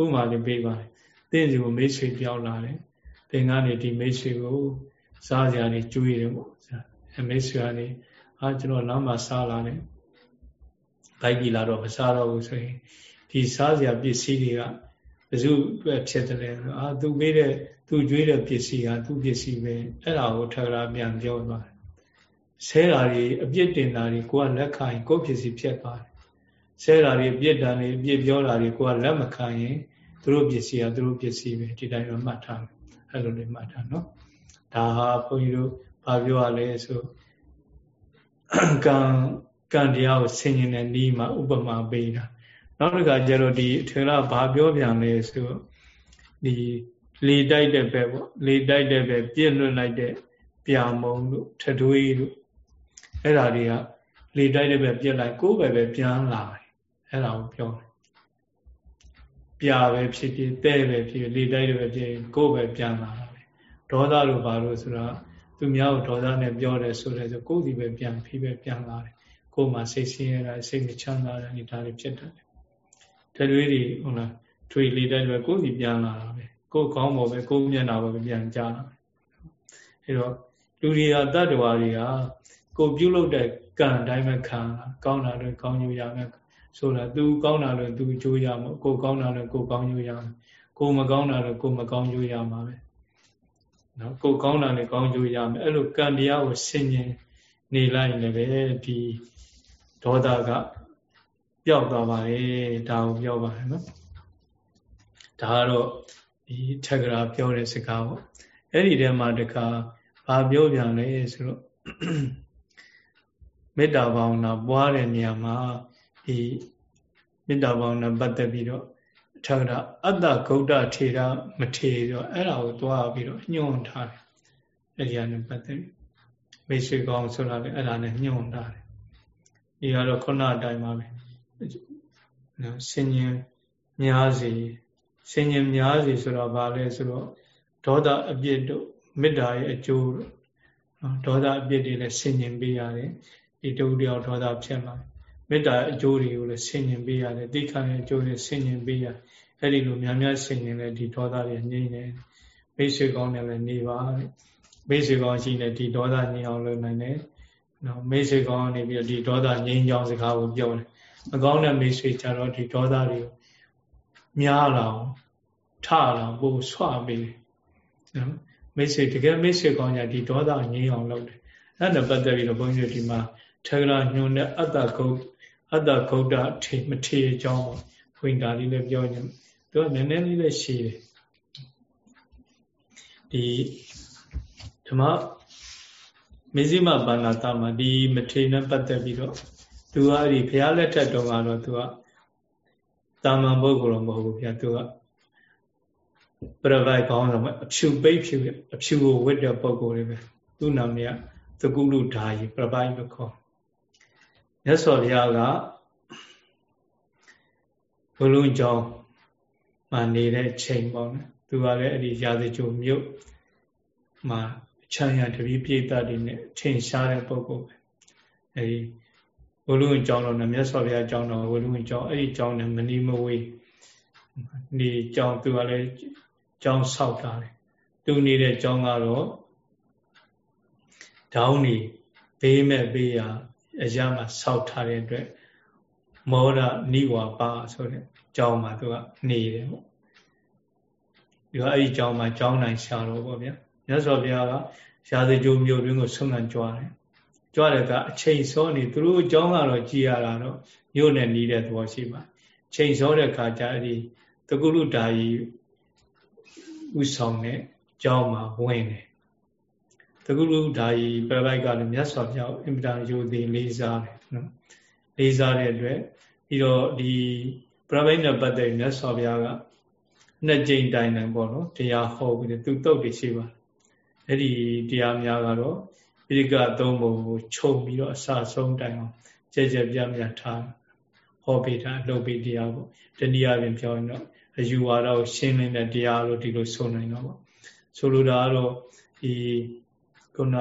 ဥမာလေးပေးပါတယ်တင်းစီကိုမိတ်ဆွေပြောင်းလာတယ်သင်ကနေဒီမိတ်ဆွေကိုစားကြရတယ်ကျွေးတယ်ပေါ့အဲမိတ်ဆွေကနေအာကျွန်တော်လမ်းမှာစားလာတယ်ဘိုက်ကြီးလာတော့မစားတော့ဘူးဆိုရင်ဒီစားစရာပစ္စည်းတွေကဘယ်သူပဲဖြစ်တယ်လဲအာသူပေးတဲ့သူကျွေးတဲ့ပစ္စည်းကသူပစ္စည်းပဲအဲ့ဒါကိုထပ်လာပြန်ပြောသွားတယ် ဆဲတာတွေအပြစ်တင်တာတွေကိုကလက်ခံရင်ကိုယ့်ဖြစ်စီဖြစ်သွားတယ်ဆဲတာတွေအပြစ်တန်တွေအပြစ်ပြောတာတွေကိုကလက်မခံရင်သူတို့ပစ္စည်းကသူတို့ပစ္စည်းပဲဒီတိုင်းတော့မှတ်ထားမယ်အဲ့လိုလေးမှတ်ထားနော်ဒါဟာဘုန်းကြီးတို့ဘာပြောရလဲဆိုကံကံတရားကိုဆင်ញင်တဲ့ဤမှာဥပမာပေးတာနောက်တစ်ခါကျတော့ဒီအထေရဘာပြောပြန်လဲဆိုဒီလေတိုက်တဲ့ဘက်ပေါ့လေတိုက်တဲ့ဘက်ပြည့်လွတ်လိုက်တဲ့ပြာမုံတို့ထထွေးတို့ အဲ့ဒါတွေကလေတိုက်တဲ့ပဲပြက်လိုက်ကိုယ်ပဲပဲပြန်လာတယ်အဲ့ဒါကိုပြောတယ်ပြာပဲဖြစ်ဖြစ်တဲ့ပဲဖြစ်လေတိုက်တဲ့ပဲဖြစ်ကိုယ်ပဲပြန်လာတာပဲဒေါသလိုပါလို့ဆိုတော့သူများကိုဒေါသနဲ့ပြောတယ်ဆိုတယ်ဆိုကိုယ်ဒီပဲပြန်ဖိပဲပြန်လာတယ်ကိုယ်မှာစိတ်ဆင်းရဲတာစိတ်မချမ်းသာတဲ့အနေဒါတွေဖြစ်တယ်တရွေးတွေဟုတ်လားထွေလေတိုက်တယ်ကိုယ်ဒီပြန်လာတာပဲကိုယ်ကောင်းပေါ်ပဲကိုယ်မျက်နှာပဲပြန်ကြတာအဲတော့လူတွေကတတ္တဝါတွေက ကိုပြုလုပ်တဲ့ကံအတိုင်းပဲခံကောင်းတာလည်းကောင်းယူရမယ်ဆိုတာသူကောင်းတာလည်းသူကြိုးရမှာကိုကောင်းတာလည်းကိုကောင်းယူရမယ်ကိုမကောင်းတာလည်းကိုမကောင်းယူရမှာပဲနော်ကိုကောင်းတာလည်းကောင်းယူရမယ်အဲ့လိုကံတရားကိုဆင်ញင်နေလိုက်လည်းပဲဒီဒေါသကပျောက်သွားပါလေဒါကိုပြောပါတယ်နော်ဒါကတော့ဒီထက်ကရာပြောတဲ့စကားပေါ့အဲ့ဒီထဲမှာတခါဘာပြောပြန်လဲဆိုတော့ မေတ္တာဘာဝနာပွားတဲ့နေရာမှာဒီမေတ္တာဘာဝနာပတ်သက်ပြီးတော့အထာဂရအတ္တဂௌတထေရမထေတော့အဲ့ဒါကိုတွားပြီးတော့ညှို့ထားတယ်အဲ့ဒီကနေပတ်သက်ပြီးမိတ်ဆွေကောင်းဆိုတာလည်းအဲ့ဒါနဲ့ညှို့ထားတယ်ဒီကတော့ခုနအတိုင်းပါပဲနော်ဆင်ញင်များစီဆင်ញင်များစီဆိုတော့ဘာလဲဆိုတော့ဒေါသအပြစ်တို့မေတ္တာရဲ့အကျိုးနော်ဒေါသအပြစ်တွေလည်းဆင်ញင်ပေးရတယ် ဒီတုတ်တယောက်ဒေါသဖြစ်လာမေတ္တာအကျိုးတွေကိုလည်းဆင်ញင်ပေးရတယ်တိခါရဲ့အကျိုးတွေဆင်ញင်ပေးရအဲ့ဒီလိုများများဆင်ញင်လဲဒီဒေါသတွေငြိမ့်နေမိတ်ဆွေကောင်းတယ်လည်းနေပါမိတ်ဆွေကောင်းရှိနေဒီဒေါသငြိမ်းအောင်လုပ်နိုင်တယ်နော်မိတ်ဆွေကောင်းနေပြီးဒီဒေါသငြိမ်းချောင်းစကားကိုပြောတယ်မကောင်းတဲ့မိတ်ဆွေကြတော့ဒီဒေါသတွေကိုများလာအောင်ထလာပို့ဆွပေးတယ်နော် မိတ်ဆွေတကယ်မိတ်ဆွေကောင်းကြဒီဒေါသငြိမ်းအောင်လုပ်တယ်အဲ့ဒါပတ်သက်ပြီးတော့ဘုန်းကြီးတို့ဒီမှာ ထေရညွန်တဲ့အတ္တဂုတ်အတ္တဂုတ်တထေမထေအကြောင်းပေါ့ဘုန်းကြီးဒါလေးလည်းပြောနေသူကနည်းနည်းလေးလည်းရှိတယ်ဒီဓမ္မမေဇိမဘာနာတမှာဒီမထေနဲ့ပတ်သက်ပြီးတော့သူကအဲ့ဒီဘုရားလက်ထက်တုန်းကတော့သူကတာမန်ပုဂ္ဂိုလ်တော့မဟုတ်ဘူးဗျာသူကပရပိုက်ကောင်းတော့အဖြူပိတ်ဖြူအဖြူကိုဝတ်တဲ့ပုဂ္ဂိုလ်တွေပဲသူ့နာမည်ကသကုလူဓာယီပရပိုက်လို့ခေါ် မြတ်စွာဘုရားကဘုလုံးကျောင်းမှာနေတဲ့ချိန်ပေါ့နော်သူကလည်းအဲ့ဒီရာဇကြိုမြို့မှာချမ်းရတပည့်ပြိတ္တတွေနဲ့ထင်ရှားတဲ့ပုဂ္ဂိုလ်ပဲအဲ့ဒီဝလူဝင်ကျောင်းတော်နဲ့မြတ်စွာဘုရားကျောင်းတော်ဝလူဝင်ကျောင်းအဲ့ဒီကျောင်းနဲ့မနီမဝေးဒီကျောင်းသူကလည်းကျောင်းဆောက်တာတယ်သူနေတဲ့ကျောင်းကတော့ဒေါင်းနေဘေးမဲ့ဘေးရာ အရာမှာဆောက်ထားတဲ့အတွက်မောဒနိဝါပါဆိုတဲ့ကျောင်းမှာသူကနေတယ်ပေါ့ဒီကအဲ့ဒီကျောင်းမှာကျောင်းနိုင်ရှာတော့ပေါ့ဗျာမြတ်စွာဘုရားကရာဇကြိုမြို့တွင်ကိုဆုံးခံကြွားတယ်ကြွားတဲ့ကအချိန်စောနေသူတို့အကြောင်းကတော့ကြည်ရတာတော့မြို့နဲ့နီးတဲ့သဘောရှိပါချိန်စောတဲ့ခါကျအဲ့ဒီတကုလူဓာယီဥဆောင်တဲ့ကျောင်းမှာဝင်တယ်တ ကုလူဓာယီပြပိုက်ကလည်းမြတ်စွာဘုရားအင်ပတန်ယိုသိလေးစားတယ်နော်လေးစားတဲ့အတွက်ပြီးတော့ဒီပြပိုက်နဲ့ပတ်သက်မြတ်စွာဘုရားကနှစ်ကြိမ်တိုင်တိုင်ပေါ့နော်တရားဟောပြီးသူတုတ်တွေရှိပါတယ်အဲ့ဒီတရားများကတော့ပိရိကသုံးပုံကိုခြုံပြီးတော့အစဆုံးတိုင်အောင်ကြဲကြဲပြားပြားထားဟောပေးတာလှုပ်ပေးတရားပေါ့တနည်းအားဖြင့်ပြောရင်တော့အယူဝါဒကိုရှင်းလင်းတဲ့တရားလို့ဒီလိုဆိုနိုင်တော့ပေါ့ဆိုလိုတာကတော့ဒီ ခုန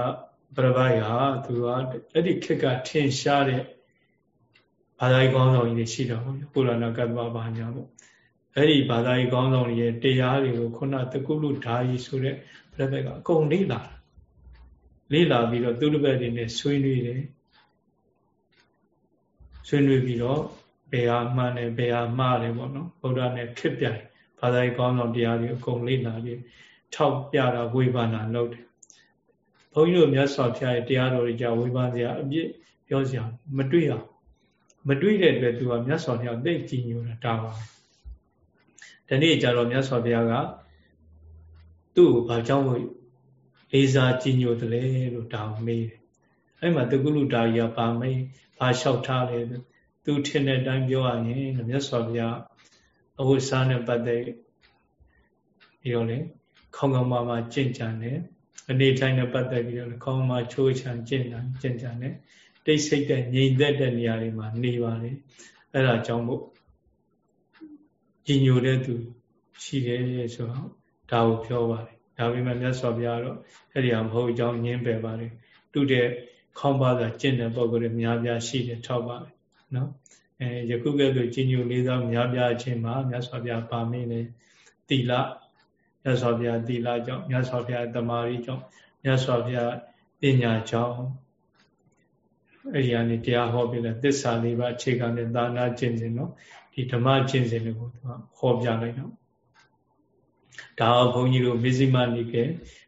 ပရပိုက်ဟာသူကအဲ့ဒီခေတ်ကထင်ရှားတဲ့ဘာသာရေးကောင်းဆောင်ကြီးတွေရှိတော့ပေါ့ပုရဏကတ္တဘာညာပေါ့အဲ့ဒီဘာသာရေးကောင်းဆောင်တွေရဲ့တရားတွေကိုခုနတကုလူဓာယီဆိုတဲ့ပြဘက်ကအကုန်လေ့လာလေ့လာပြီးတော့သူတပည့်တွေနဲ့ဆွေးနွေးတယ်ဆွေးနွေးပြီးတော့ဘယ်ဟာမှန်တယ်ဘယ်ဟာမှားတယ်ပေါ့နော်ဗုဒ္ဓနဲ့ခစ်ပြိုင်ဘာသာရေးကောင်းဆောင်တရားတွေအကုန်လေ့လာပြီးထောက်ပြတာဝေဘာနာလုပ်တယ်ဘု န်းကြီးတို့မြတ်စွာဘုရားရဲ့တရားတော်တွေကြောင့်ဝေဘာစရာအပြည့်ပြောစရာမတွေ့အောင်မတွေ့တဲ့အတွက်သူကမြတ်စွာဘုရားသိကြည်ညိုတာဒါပါဒီနေ့ကျတော့မြတ်စွာဘုရားကသူ့ကိုဘာကြောင့်လေးစားကြည်ညိုတယ်လဲလို့ဒါမေးတယ်အဲ့မှာတကုလူတာကြီးကပါမေးဘာလျှောက်ထားလဲသူထင်တဲ့အတိုင်းပြောရရင်မြတ်စွာဘုရားအဝိစားနဲ့ပတ်သက်ပြီးတော့လေခေါင်းကောင်းပါမှာကြင့်ကြံတယ် အနေထိုင်နဲ့ပတ်သက်ပြီးတော့ခေါင်းမှာချိုးချံကြင့်တာကြင့်ကြံတယ်တိတ်ဆိတ်တဲ့ငြိမ်သက်တဲ့နေရာတွေမှာနေပါလေအဲ့ဒါကြောင့်မို့ကြည်ညိုတဲ့သူရှိတယ်ဆိုတော့ဒါကိုပြောပါတယ်ဒါပေမဲ့မြတ်စွာဘုရားတော့အဲ့ဒီဟာမဟုတ်ကြောင်းညင်းပယ်ပါတယ်တူတဲ့ခေါင်းပါသာကျင့်တဲ့ပုံကိုယ်များပြားရှိတယ်ထောက်ပါတယ်နော်အဲယခုကဲ့သို့ကြီးညိုလေးစားများပြားခြင်းမှာမြတ်စွာဘုရားပါမင်းလေတိလ မြတ်စွာဘုရားတိလကြောင့်မြတ်စွာဘုရားတမာရီကြောင့်မြတ်စွာဘုရားပညာကြောင့်အဲ့ဒီကနေတရားဟောပြီးလဲသစ္စာလေးပါအခြေခံတဲ့သာနာကျင့်စဉ်နော်ဒီဓမ္မကျင့်စဉ်တွေကိုသူကဟောပြလိုက်တော့ဒါဘုန်းကြီးတို့မေဇိမနိကေ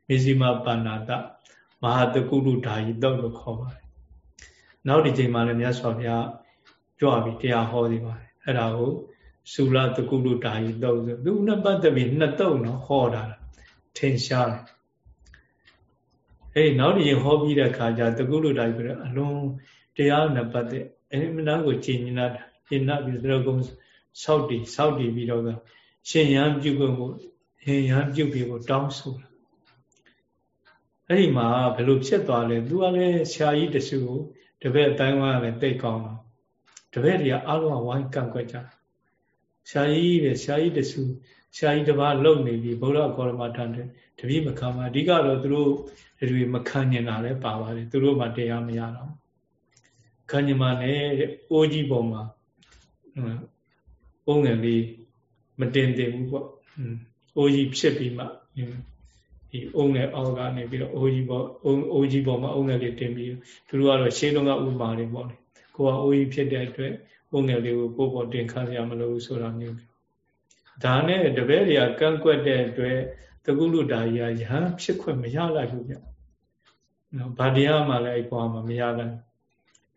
မေဇိမပါဏာတမဟာတကုလူဓာယီတော့လို့ခေါ်ပါတယ်နောက်ဒီချိန်မှာလည်းမြတ်စွာဘုရားကြွပြီးတရားဟောနေပါတယ်အဲ့ဒါကို စူလတကုလူဓာယီတော့ဆိုသူနဲ့ပတ်သက်ပြီးနှစ်တုံတော့ဟောတာထင်ရှားတယ်အဲ့နောက်ဒီရင်ဟောပြီးတဲ့ခါကျတကုလူဓာယီပြောအလုံးတရားနဲ့ပတ်သက်အဲ့မနာကိုကျင့်နေတာကျင့်နာပြီးတော့ကုံဆောက်တည်ဆောက်တည်ပြီးတော့ရှင်ရန်ပြုဖို့ရင်ရန်ပြုတ်ပြီးကိုတောင်းဆိုတာအဲ့ဒီမှာဘယ်လိုဖြစ်သွားလဲသူကလည်းဆရာကြီးတစုကိုတပည့်အတိုင်းဝါကလည်းတိတ်ကောင်းတော့တပည့်တွေကအားလုံးကဝိုင်းကန့်ကွက်ကြ ဆရာကြီးတဲ့ဆရာကြီးတစုဆရာကြီးတစ်ပါးလုံနေပြီဗုဒ္ဓကောရမထံတဲ့တပည့်မခံပါအဓိကတော့သူတို့တွေမခံညင်တာလည်းပါပါတယ်သူတို့မှတရားမရတော့ခံညင်မှလည်းအိုးကြီးပေါ်မှာပုံငယ်လေးမတင်တင်ဘူးပေါ့အိုးကြီးဖြစ်ပြီးမှဒီအုံငယ်အောက်ကနေပြီးတော့အိုးကြီးပေါ်အိုးကြီးပေါ်မှာအုံငယ်လေးတင်ပြီးသူတို့ကတော့ရှင်းလုံးကဥမာတွေပေါ့လေကိုကအိုးကြီးဖြစ်တဲ့အတွက် အုံငယ်လေးကိုပို့ပေါ်တင်ခါရမလို့ဆိုတာမျိုးဒါနဲ့တပည့်တွေကကန့်ကွက်တဲ့အတွက်တကုလူတာကြီးကယဟန်ဖြစ်ခွင့်မရလိုက်ဘူးဗျနော်ဗာတရားမှလည်းအဲ့ဘဝမှာမရလိုက်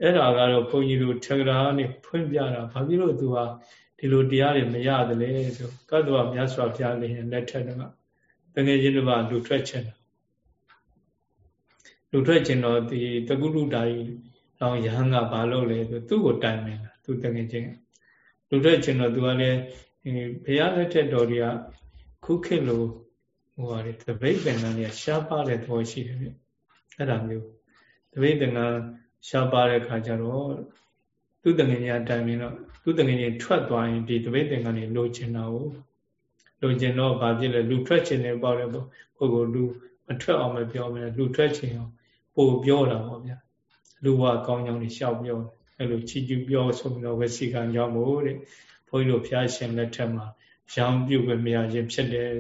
အဲ့ဒါကတော့ဘုန်းကြီးတို့ထက္ကရာနဲ့ဖွင့်ပြတာဘာဖြစ်လို့သူကဒီလိုတရားတွေမရတယ်လဲဆိုကတ္တဝမြတ်စွာဘုရားလည်းလက်ထက်ကတငယ်ချင်းတစ်ပါးလူထွက်ချင်တယ်လူထွက်ချင်တော့ဒီတကုလူတာကြီးတော့ယဟန်ကဘာလုပ်လဲဆိုသူ့ကိုတိုင်မယ် သူတငယ်ချင်းလူထွက်ချင်တော့သူကလည်းဘုရားလက်ထက်တော်တွေကခုခေတ်လိုဟိုဟာတွေတပိတ်ပင်ကလည်းရှားပါတဲ့သဘောရှိတယ်ဗျအဲ့ဒါမျိုးတပိတ်ပင်ကရှားပါတဲ့ခါကျတော့သူတငယ်ချင်းအတိုင်ပြီးတော့သူတငယ်ချင်းထွက်သွားရင်ဒီတပိတ်ပင်ကနေလိုချင်တာကိုလိုချင်တော့ဘာဖြစ်လဲလူထွက်ချင်တယ်ပေါ့လေပုဂ္ဂိုလ်လူမထွက်အောင်မပြောမလဲလူထွက်ချင်အောင်ပို့ပြောတာပေါ့ဗျာလူဝကောင်းကြောင်းတွေရှောက်ပြောတယ် အဲ့လိုချီကျူးပြောဆိုပြီးတော့ဝစီကံကြောင့်မို့တဲ့ဘုန်းကြီးတို့ဖျားရှင်လက်ထက်မှာရောင်ပြုတ်ပဲမရခြင်းဖြစ်တယ်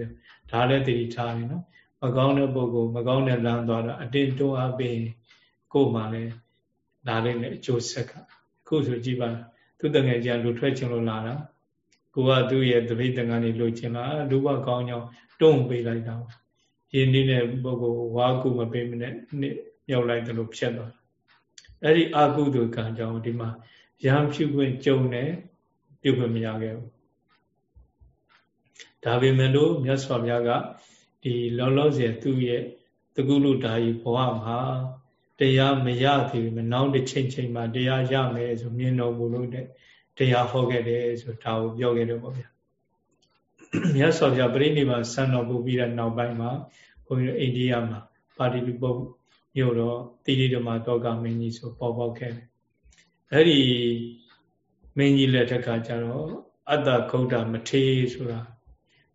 ဒါလည်းတည်ထားတယ်နော်မကောင်းတဲ့ပုဂ္ဂိုလ်မကောင်းတဲ့လမ်းသွားတာအတင်းတွန်းအားပေးကိုယ်မှလည်းဒါလေးနဲ့အကျိုးဆက်ကခုဆိုကြည့်ပါသူတငယ်ချင်းလူထွက်ချင်လို့လာတာကိုကသူ့ရဲ့တပိတ်တန်ကနေလိုချင်လာလူဘကောင်းကြောင်းတွန်းပေးလိုက်တာရင်းနှီးတဲ့ပုဂ္ဂိုလ်ဝါကုမပေးမနဲ့မြောက်လိုက်တယ်လို့ဖြစ်သွား အဲ့ဒီအာကုသိုလ်ကံကြောင့်ဒီမှာရံဖြူခွင့်ကြုံတယ်ပြုခွင့်မရခဲ့ဘူးဒါပေမဲ့လို့မြတ်စွာဘုရားကဒီလောလောဆယ်သူ့ရဲ့တကုလူဓာယီဘဝမှာတရားမရသေးဘူးနောက်တစ်ချိန်ချိန်မှာတရားရမယ်ဆိုမြင်တော်မူလို့တဲ့တရားဟောခဲ့တယ်ဆိုဒါကိုပြောခဲ့တယ်ပေါ့ဗျာမြတ်စွာဘုရားပြိဋိနိဗ္ဗာန်ဆံတော်မူပြီးတဲ့နောက်ပိုင်းမှာဘုန်းကြီးတို့အိန္ဒိယမှာပါတိပိပုတ် မြို့တော့တိတိဓမ္မတောကမင်းကြီးဆိုပေါ်ပေါက်ခဲ့တယ်အဲ့ဒီမင်းကြီးလက်ထက်ကကျတော့အတ္တဂௌဒမထေဆိုတာ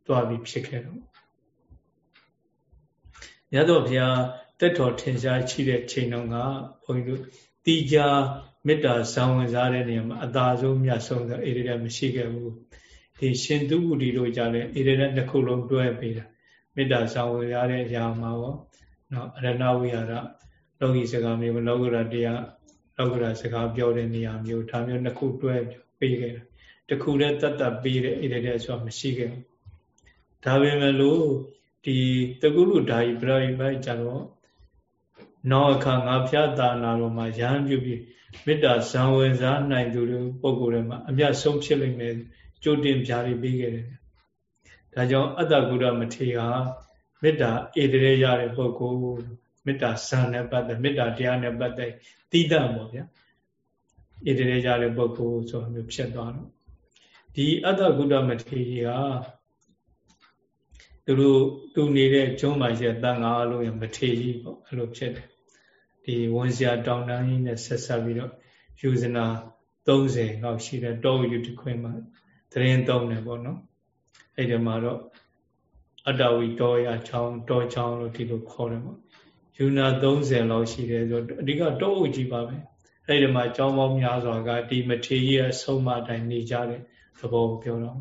တွားပြီးဖြစ်ခဲ့တော့မြတ်တော်ဘုရားတက်တော်ထင်ရှားရှိတဲ့ချိန်တုန်းကဘုန်းကြီးတို့တိကြမေတ္တာဇံဝင်စားတဲ့နေရာမှာအသာဆုံးမြတ်ဆုံးသောဣရိယာမရှိခဲ့ဘူးဒီရှင်သူဝတီတို့ကြလည်းဣရိယာတစ်ခုလုံးတွဲပေးတာမေတ္တာဇံဝင်ရတဲ့အရာမှာရော နော်အရဏဝိဟာရလောကီစကားမျိုးလောကုတ္တတရားလောကုတ္တစကားပြောတဲ့နေရာမျိုးဒါမျိုးနှစ်ခုတွဲပေးခဲ့တာတခုတည်းတတ်တတ်ပေးတဲ့ဣရိယာဆိုတာမရှိခဲ့ဘူးဒါပေမဲ့လို့ဒီတကုလူဓာယီပရိပိုက်ကြတော့နောက်အခါငါဖျားတာနာတော်မှာရဟန်းပြုပြီးမေတ္တာဇံဝင်စားနိုင်သူတွေပုံကိုယ်တွေမှာအမြတ်ဆုံးဖြစ်လိမ့်မယ်ကြိုတင်ပြာတွေပေးခဲ့တယ်။ဒါကြောင့်အတ္တကုရမထေရ မေတ္တာဧတရေရတဲ့ပုဂ္ဂိုလ်မေတ္တာဇံနဲ့ပတ်သက်မေတ္တာတရားနဲ့ပတ်သက်တိတတ်ပေါ့ဗျာ။ဧတရေရတဲ့ပုဂ္ဂိုလ်ဆိုတာမျိုးဖြစ်သွားတော့ဒီအတ္တကုရမထေရသူတို့သူနေတဲ့ကျုံးပါရဲ့တန်ဃာအလုံးရမထေကြီးပေါ့အဲ့လိုဖြစ်တယ်ဒီဝန်စရာတောင်တန်းကြီးနဲ့ဆက်ဆက်ပြီးတော့ယူဇနာ30လောက်ရှိတဲ့တောယူတခွင်မှာသတင်းသုံးတယ်ပေါ့နော်အဲ့ဒီမှာတော့ အတ္တဝီတောရချောင်းတောချောင်းလို့ဒီလိုခေါ်တယ်ပေါ့ယူနာ30လောက်ရှိတယ်ဆိုအဓိကတောအုပ်ကြီးပါပဲအဲ့ဒီမှာကျောင်းပေါင်းများစွာကဒီမထေကြီးရဲ့ဆုံးမတိုင်းနေကြတဲ့သဘောကိုပြောတော့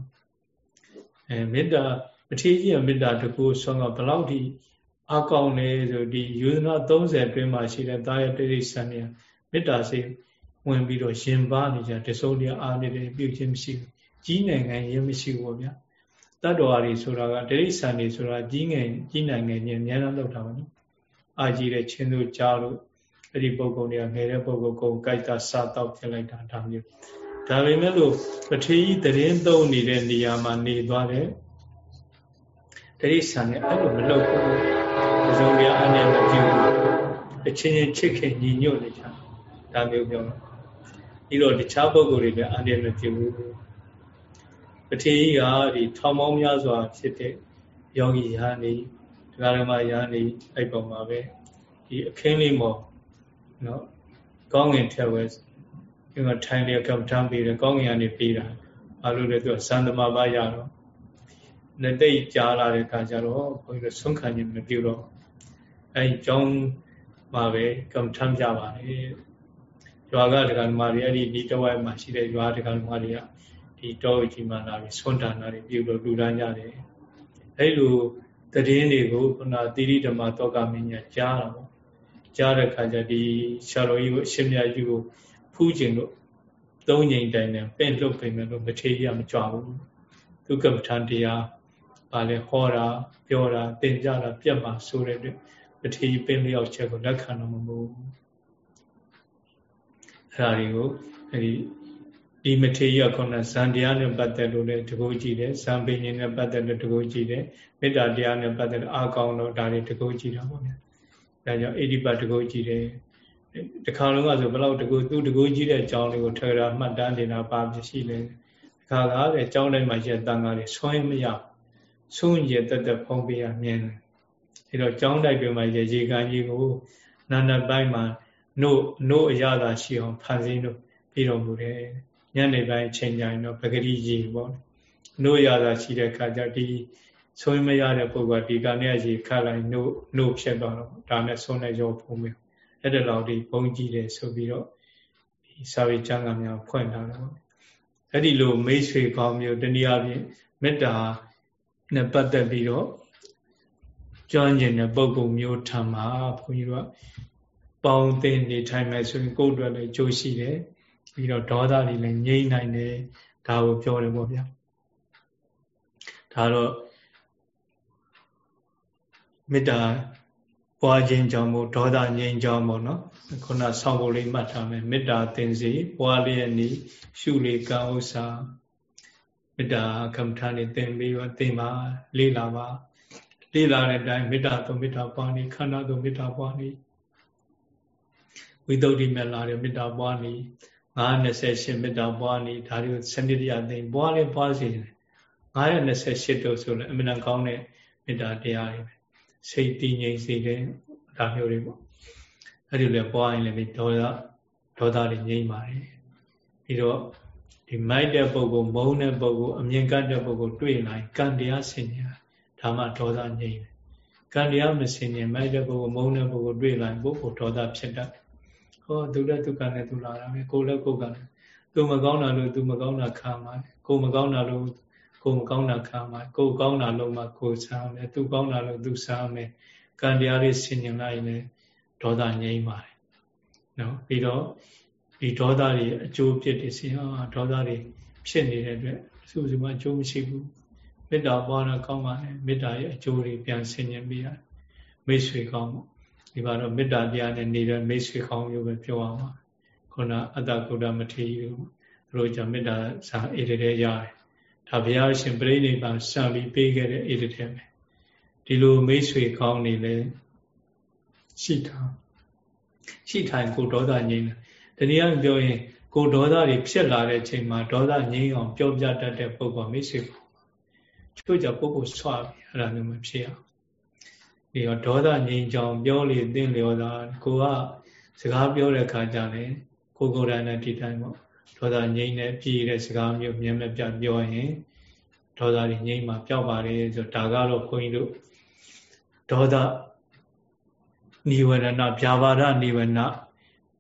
အဲမေတ္တာမထေကြီးရဲ့မေတ္တာတကူဆုံးကဘလောက်ထိအကောင်းလဲဆိုဒီယူဇနာ30အတွင်းမှာရှိတဲ့တာရတိရိစ္ဆာန်เนี่ยမေတ္တာစိတ်ဝင်ပြီးတော့ရှင်ပါနေကြတစုံတည်းအားနေတယ်ပြုခြင်းမရှိဘူးကြီးနိုင်ငံရင်မရှိဘူးဗျာ တတ္တဝါတွေဆိုတာကတိရိစ္ဆာန်တွေဆိုတာကြီးငယ်ကြီးနိုင်ငံချင်းအများအားလောက်တာပါနော်အာကြီးတဲ့ချင်းတို့ကြားလို့အဲ့ဒီပုံကုံတွေကငယ်တဲ့ပုံကုံကိုကြိုက်တာစားတော့ပြလိုက်တာဒါမျိုးဒါပေမဲ့လို့ပထေးကြီးတရင်သုံးနေတဲ့နေရာမှာနေသွားတယ်တိရိစ္ဆာန်နဲ့အဲ့လိုမလုပ်ဘူးပဇုံပြအနေမပြုဘူးအချင်းချင်းချစ်ခင်ညီညွတ်နေကြဒါမျိုးပြောတော့ပြီးတော့တခြားပုဂ္ဂိုလ်တွေလည်းအနေမပြုဘူး ပထေကြီးကဒီထောင်ပေါင်းများစွာဖြစ်တဲ့ယောဂီယာနေဒကာရမယာနေအဲ့ပုံမှာပဲဒီအခင်းလေးမော်နော်ကောင်းငင်ထက်ဝဲဒီမှာထိုင်လျက်ကမ္ဘာထမ်းပြီးတယ်ကောင်းငင်ကနေပြီးတာဘာလို့လဲသူကဇန်သမဘာရတော့လက်သိပ်ကြားလာတဲ့အခါကျတော့ဘုန်းကြီးတို့ဆုံးခံခြင်းမပြုတော့အဲဒီကြောင်းမှာပဲကမ္မထမ်းကြပါလေရွာကဒကာဓမ္မတွေအဲ့ဒီဒီတဝိုက်မှာရှိတဲ့ရွာဒကာဓမ္မတွေက ဒီတောကြီးမှာလာပြီးဆွမ်းဒါနာတွေပြုလို့လူဒန်းကြတယ်အဲ့လိုတည်င်းတွေကိုခုနသီရိဓမ္မတောကမင်းညာကြားတာပေါ့ကြားတဲ့ခါကျဒီရှာတော်ကြီးကိုအရှင်မြတ်ကြီးကိုဖူးခြင်းလို့သုံးငိမ်တိုင်နဲ့ပင့်လှုပ်ပြင်မယ်လို့မထေရမကြွဘူးသူကမ္မထံတရားဘာလဲဟောတာပြောတာသင်ကြတာပြတ်မှာဆိုတဲ့အတွက်ပထီပင်လျောက်ချက်ကိုလက်ခံတော့မမို့အဲ့ဒါတွေကိုအဲ့ဒီ ဒီမထေရခုနဇန်တရားနဲ့ပတ်သက်လို့လည်းတကူကြည့်တယ်ဇန်ပင်ရှင်နဲ့ပတ်သက်လို့တကူကြည့်တယ်မေတ္တာတရားနဲ့ပတ်သက်လို့အာကောင်းတော့ဒါတွေတကူကြည့်တာပေါ့ဗျာဒါကြောင့်အိဒီပတ်တကူကြည့်တယ်တခါလုံးကဆိုဘယ်လောက်တကူသူတကူကြည့်တဲ့အကြောင်းလေးကိုထရမှတ်တမ်းနေတာပါပြရှိလဲတခါကားတဲ့အကြောင်းတိုင်းမှာရှိတဲ့တန်ခါတွေဆွဲမရဆုံးရတက်တက်ဖုံးပေးရမြင်တယ်အဲတော့ကြောင်းတိုက်တွေမှာရေရေကန်ကြီးကိုနာနာပိုင်းမှာနို့နို့အရသာရှိအောင်ဖန်ဆင်းလို့ပြီးတော်မူတယ် ညနေပိုင်းချိန်ကြရင်တော့ပဂရိရေပေါ့နို့ရသာရှိတဲ့ခါကျဒီဆုံးမရတဲ့ပုဂ္ဂိုလ်ကဒီကနေ့ရေခတ်လိုက်နို့နို့ဖြစ်သွားတော့ဒါနဲ့ဆုံးတဲ့ရောဖုံးမယ်အဲ့ဒါလောက်ဒီဘုံကြည့်တယ်ဆိုပြီးတော့ဒီစာပေကျမ်းဂန်များဖွင့်ထားတယ်ပေါ့အဲ့ဒီလိုမိတ်ဆွေကောင်းမျိုးတနည်းအားဖြင့်မေတ္တာနဲ့ပတ်သက်ပြီးတော့ကျွမ်းကျင်တဲ့ပုဂ္ဂိုလ်မျိုးထံမှာဘုန်းကြီးတို့ကပေါင်းသင်နေထိုင်မယ်ဆိုရင်ကိုယ်အတွက်လည်းကြိုးရှိတယ် ပြီးတော့ဒေါသတွေလည်းငြိမ့်နိုင်တယ်ဒါကိုပြောတယ်ပေါ့ဗျာဒါတော့မေတ္တာပွားခြင်းကြောင့်မို့ဒေါသငြိမ်းကြောင်းပေါ့နော်ခုနဆောင်းဖို့လေးမှတ်ထားမယ်မေတ္တာသင်စီပွားလျက်နေရှုလေကံဥစ္စာမေတ္တာကမ္မထာနေသင်ပြီးတော့သင်ပါလေးလာပါလေးလာတဲ့အတိုင်းမေတ္တာသုံးမေတ္တာပွားနေခန္ဓာသုံးမေတ္တာပွားနေဝိသုဒ္ဓိမြလာတဲ့မေတ္တာပွားနေ 928မေတ္တာပွားနေဒါတွေကိုစနစ်တရားသိပွားလေပွားစီတယ်928တို့ဆိုလည်းအမှန်ကောင်းတဲ့မေတ္တာတရားတွေပဲစိတ်တည်ငြိမ်စေတဲ့ဒါမျိုးတွေပေါ့အဲ့ဒီလည်းပွားရင်လည်းဒေါသဒေါသတွေငြိမ့်ပါတယ်ပြီးတော့ဒီမိုက်တဲ့ပုဂ္ဂိုလ်မုန်းတဲ့ပုဂ္ဂိုလ်အမြင်ကတဲ့ပုဂ္ဂိုလ်တွေ့လာရင်ကံတရားဆင်ញင်ဒါမှဒေါသငြိမ့်တယ်ကံတရားမဆင်ញင်မိုက်တဲ့ပုဂ္ဂိုလ်မုန်းတဲ့ပုဂ္ဂိုလ်တွေ့လာရင်ပုဂ္ဂိုလ်ဒေါသဖြစ်တတ် ဟောသူလည်းသူကလည်းသူလာတာပဲကိုယ်လည်းကိုယ်ကလည်းသူမကောင်းတာလို့သူမကောင်းတာခံပါကိုယ်မကောင်းတာလို့ကိုယ်မကောင်းတာခံပါကိုယ်ကောင်းတာလို့မှကိုယ်စားမယ်သူကောင်းတာလို့သူစားမယ်ကံတရားလေးဆင်ញင်လိုက်ရင်ဒေါသငြိမ်းပါတယ်နော်ပြီးတော့ဒီဒေါသတွေအကျိုးဖြစ်တယ်စီဟာဒေါသတွေဖြစ်နေတဲ့အတွက်စုစုမှအကျိုးမရှိဘူးမေတ္တာပွားတာကောင်းပါလေမေတ္တာရဲ့အကျိုးတွေပြန်ဆင်ញင်ပြီးရမိတ်ဆွေကောင်းပေါ့ ဒီမှာတော့မေတ္တာတရားနဲ့နေတဲ့မိတ်ဆွေကောင်းမျိုးပဲပြောအောင်ပါခုနအတ္တကုဒ္ဒမထေရတို့တို့ကြောင့်မေတ္တာစာအေရတဲ့ရတယ်ဒါဘုရားရှင်ပြိဋိဘံစံပြီးပေးခဲ့တဲ့အေရတဲ့ပဲဒီလိုမိတ်ဆွေကောင်းနေလဲရှိတာရှိထိုင်ကိုဒေါသငြိမ်းတယ်တနည်းအားဖြင့်ပြောရင်ကိုဒေါသတွေဖြစ်လာတဲ့အချိန်မှာဒေါသငြိမ်းအောင်ပြောပြတတ်တဲ့ပုဂ္ဂိုလ်မိတ်ဆွေပေါ့ချို့ကြပုဂ္ဂိုလ်ဆွပြီးအဲ့ဒါမျိုးမဖြစ်အောင် ဒီတော့ဒေါသငြိမ်းချောင်ပြောလေသင်လျော်တာကိုကစကားပြောတဲ့အခါကျလည်းကိုကိုယ်တိုင်နဲ့ဒီတိုင်းပေါ့ဒေါသငြိမ်းတဲ့ပြည်တဲ့စကားမျိုးမြင်မဲ့ပြပြောရင်ဒေါသတွေငြိမ်းမှပျောက်ပါတယ်ဆိုဒါကတော့ခွန်ကြီးတို့ဒေါသနိဝရဏဗျာပါဒနိဝရဏ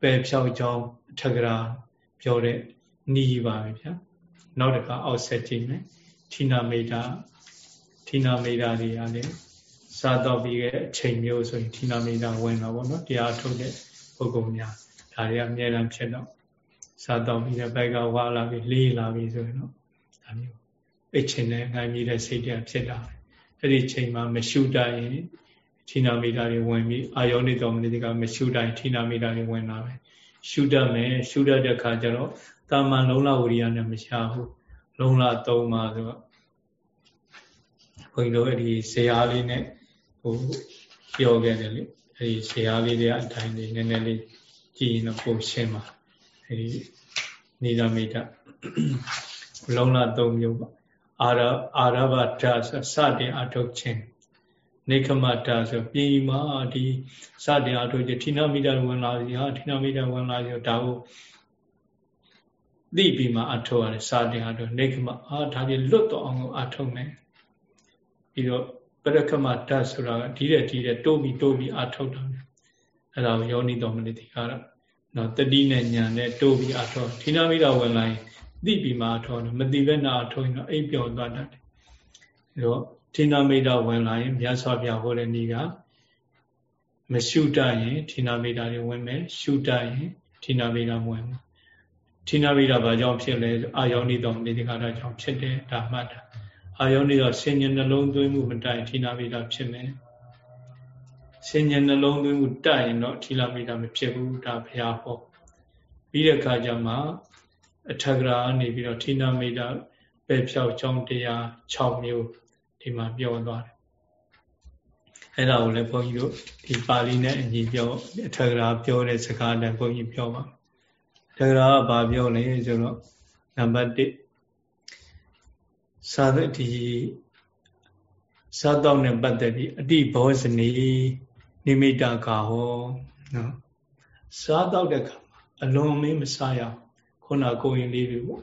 ပယ်ဖြောက်ကြောင်းအထက်ကရာပြောတဲ့နီးပါပဲဗျာနောက်တစ်ခါအောက်ဆက်ကြည့်မယ်ဌိနာမေတာဌိနာမေတာတွေကလည်း စားတော့ပြီးတဲ့အချိန်မျိုးဆိုရင်ဌိနာမေတာဝင်တော့ဗောနော်တရားထုတ်တဲ့ပုဂ္ဂိုလ်များဒါတွေအများအားဖြစ်တော့စားတော့ပြီးတဲ့ဘက်ကဝါလာပြီးလေးလာပြီးဆိုရင်တော့ဒါမျိုးအချိန်နဲ့ငိုင်းပြီးတဲ့စိတ်တရားဖြစ်တာအဲ့ဒီချိန်မှာမရှုတတ်ရင်ဌိနာမိတာတွေဝင်ပြီးအာယောနိတော်မနိတိကမရှုတိုင်းဌိနာမိတာတွေဝင်လာပဲရှုတတ်မယ်ရှုတတ်တဲ့ခါကျတော့တာမန်လုံးလဝရိယနဲ့မရှာဘူးလုံးလသုံးပါဆိုတော့ဘုန်းကြီးတို့အဲ့ဒီဇေယျလေးနဲ့ ဟိုပြောခဲ့တယ်လေအဲ့ဒီဇေယျလေးတွေအတိုင်းလေးနည်းနည်းလေးကြည့်ရင်တော့ပုံရှင်းပါအဲ့ဒီနိဒမိတာလုံးလသုံးမျိုးပါအာရအာရဘဓာစတင်အထုတ်ခြင်းနေခမတာဆိုပြည်မှာဒီစတင်အထုတ်ခြင်းဌိနမိတာဝင်လာစီဟာဌိနမိတာဝင်လာစီဒါကိုသိပြီးမှအထုတ်ရတယ်စတင်အထုတ်နေခမအာဒါကြီးလွတ်တော့အောင်အထုတ်မယ်ပြီးတော့ ပရခမတဆိုတာကဒီတဲ့ဒီတဲ့တိုးပြီးတိုးပြီးအထုတ်တာအဲ့ဒါကိုယောနိတော်မနိတိကတော့နော်တတိနဲ့ညာနဲ့တိုးပြီးအထုတ်ဌိနမိတာဝင်လာရင်သိပြီးမှအထောင်းမသိဘဲနာအထောင်းရင်တော့အိပ်ပျော်သွားတတ်တယ်အဲတော့ဌိနာမိတာဝင်လာရင်မြတ်စွာဘုရားဟောတဲ့နည်းကမရှုတတ်ရင်ဌိနာမိတာတွေဝင်မယ်ရှုတတ်ရင်ဌိနာမိတာဝင်မယ်ဌိနာမိတာဘာကြောင့်ဖြစ်လဲအာယောနိတော်နေဒီကတာကြောင့်ဖြစ်တယ်ဒါမှတ်တာ အာယုန်တွေကဆင်ញံနှလုံးသွင်းမှုမတိုင်ဌိနာမိတာဖြစ်မယ်ဆင်ញံနှလုံးသွင်းမှုတိုင်ရင်တော့ဌိနာမိတာမဖြစ်ဘူးဒါဘုရားဟောပြီးတဲ့အခါကျမှအထကရာနေပြီးတော့ဌိနာမိတာပဲဖြောက်ကြောင်းတရား6မျိုးဒီမှာပြောသွားတယ်အဲ့ဒါကိုလည်းဘုန်းကြီးတို့ဒီပါဠိနဲ့အညီပြောအထကရာပြောတဲ့စကားနဲ့ဘုန်းကြီးပြောပါအထကရာကဘာပြောလဲဆိုတော့နံပါတ်1 သာသတိစားတော့နဲ့ပတ်သက်ပြီးအတိဘောဇနီနိမိတကာဟောနော်စားတော့တဲ့ခါမှာအလွန်မင်းမစားရအောင်ခုနကိုရင်လေးတွေပေါ့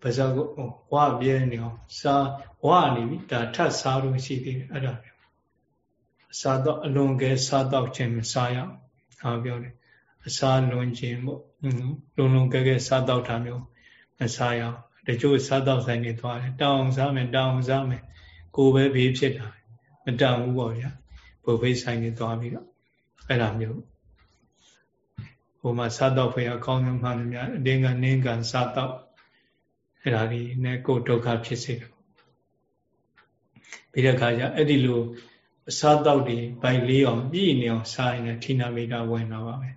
ပါဇာကိုဝါပြဲနေအောင်စားဝါနေပြီဒါထပ်စားလို့ရှိသေးတယ်အဲ့ဒါပြောစားတော့အလွန်ကဲစားတော့ခြင်းမစားရအောင်ဟာပြောတယ်အစားလွန်ခြင်းပေါ့လုံလုံကဲကဲစားတော့တာမျိုးမစားရအောင် တချို့စားတော့ဆိုင်နေသွားတယ်တောင်းစားမယ်တောင်းစားမယ်ကိုယ်ပဲဘေးဖြစ်တာမတောင်းဘူးပေါ့ဗျာဘုဖိတ်ဆိုင်နေသွားပြီးတော့အဲ့ဒါမျိုးဟိုမှာစားတော့ဖေအကောင်းဆုံးမှန်များအတင်းကနင်းကန်စားတော့အဲ့ဒါကြီးနဲ့ကိုယ်ဒုက္ခဖြစ်စေတယ်ပြီးတဲ့အခါကျအဲ့ဒီလိုအစားတော့တွေဘိုင်လေးအောင်ပြည့်နေအောင်စားရင်ဌိနာမိတာဝင်တော့ပါပဲ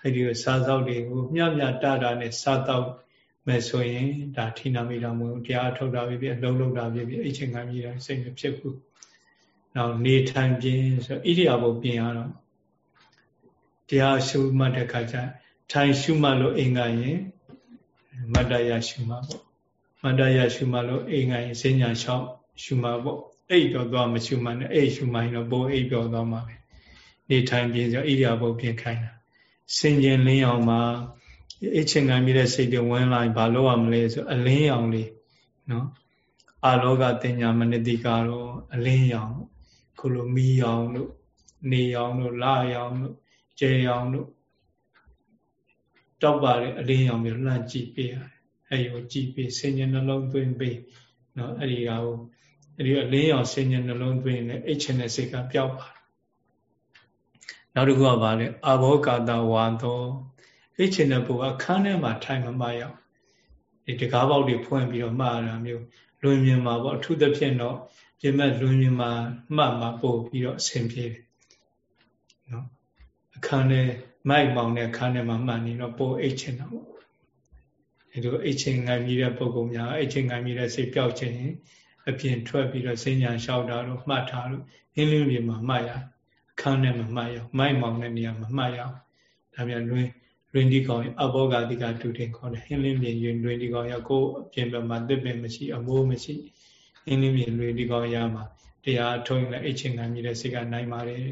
အဲ့ဒီစားသောက်တွေကိုမျှမျှတတာနဲ့စားတော့ မယ်ဆိုရင်ဒါဌိနာမိတာမဟုတ်တရားထုတ်တာဖြစ်ဖြစ်အလုံးလုံးတာဖြစ်ဖြစ်အချင်းခံပြီးတာစိတ်မဖြစ်ဘူး။နောက်နေထိုင်ခြင်းဆိုဣရိယာပုပြင်ရတော့တရားရှုမှတ်တဲ့ခါကျထိုင်ရှုမှတ်လို့အင်္ဂါရင်မတ္တရရှုမှတ်ပေါ့မတ္တရရှုမှတ်လို့အင်္ဂါရင်စဉ္ညာလျှောက်ရှုမှတ်ပေါ့အိတ်တော့သွားမရှုမှတ်နဲ့အိတ်ရှုမှတ်ရင်တော့ပိုအိတ်ပြောသွားမှာပဲနေထိုင်ခြင်းဆိုဣရိယာပုပြင်ခိုင်းတာစင်ကျင်လင်းအောင်မှာ အချင်းခံပြီးတဲ့စိတ်တွေဝင်လာရင်ဘာလုပ်ရမလဲဆိုအလင်းရောင်လေးနော်အာလောကတင်ညာမနတိကတော့အလင်းရောင်ခုလိုမီးရောင်တို့နေရောင်တို့လရောင်တို့ကျဲရောင်တို့တောက်ပါတဲ့အလင်းရောင်မျိုးလှမ်းကြည့်ပေးရတယ်အဲဒီကိုကြည့်ပေးဆင်ញနှလုံးသွင်းပေးနော်အဲဒီကဟိုအဲဒီအလင်းရောင်ဆင်ញနှလုံးသွင်းနေအိတ်ချင်တဲ့စိတ်ကပျောက်ပါနောက်တစ်ခုကဘာလဲအဘောကာတဝါသော အိတ်ချင်တဲ့ပုဂ္ဂိုလ်ကခန်းထဲမှာထိုင်မမရအောင်ဒီတကားပေါက်တွေဖွင့်ပြီးတော့မှားတာမျိုးလွင်မြင်မှာပေါ့အထူးသဖြင့်တော့ပြင်မဲ့လွင်မြင်မှာမှတ်မှာပို့ပြီးတော့အဆင်ပြေတယ်နော်အခန်းထဲမိုက်မောင်တဲ့အခန်းထဲမှာမှတ်နေတော့ပို့အိတ်ချင်တာပေါ့ဒီလိုအိတ်ချင်ငံပြီးတဲ့ပုဂ္ဂိုလ်များအိတ်ချင်ငံပြီးတဲ့စိတ်ပြောက်ခြင်းအပြင်ထွက်ပြီးတော့စိညာလျှောက်တာလို့မှတ်ထားလို့အင်းလင်းပြင်မှာမှတ်ရအခန်းထဲမှာမှတ်ရမိုက်မောင်တဲ့နေရာမှာမှတ်ရဒါပြန်လွင် လွင်ဒီကောင်အဘောဂတိကတူတင်ခေါ်တယ်ဟင်းလင်းပြင်ရွင်လွင်ဒီကောင်ရကိုအပြင်ဘက်မှာတစ်ပင်မရှိအမိုးမရှိဟင်းလင်းပြင်လွင်ဒီကောင်ရမှာတရားထုံးလည်းအချင်းခံပြီးတဲ့စိတ်ကနိုင်ပါတယ်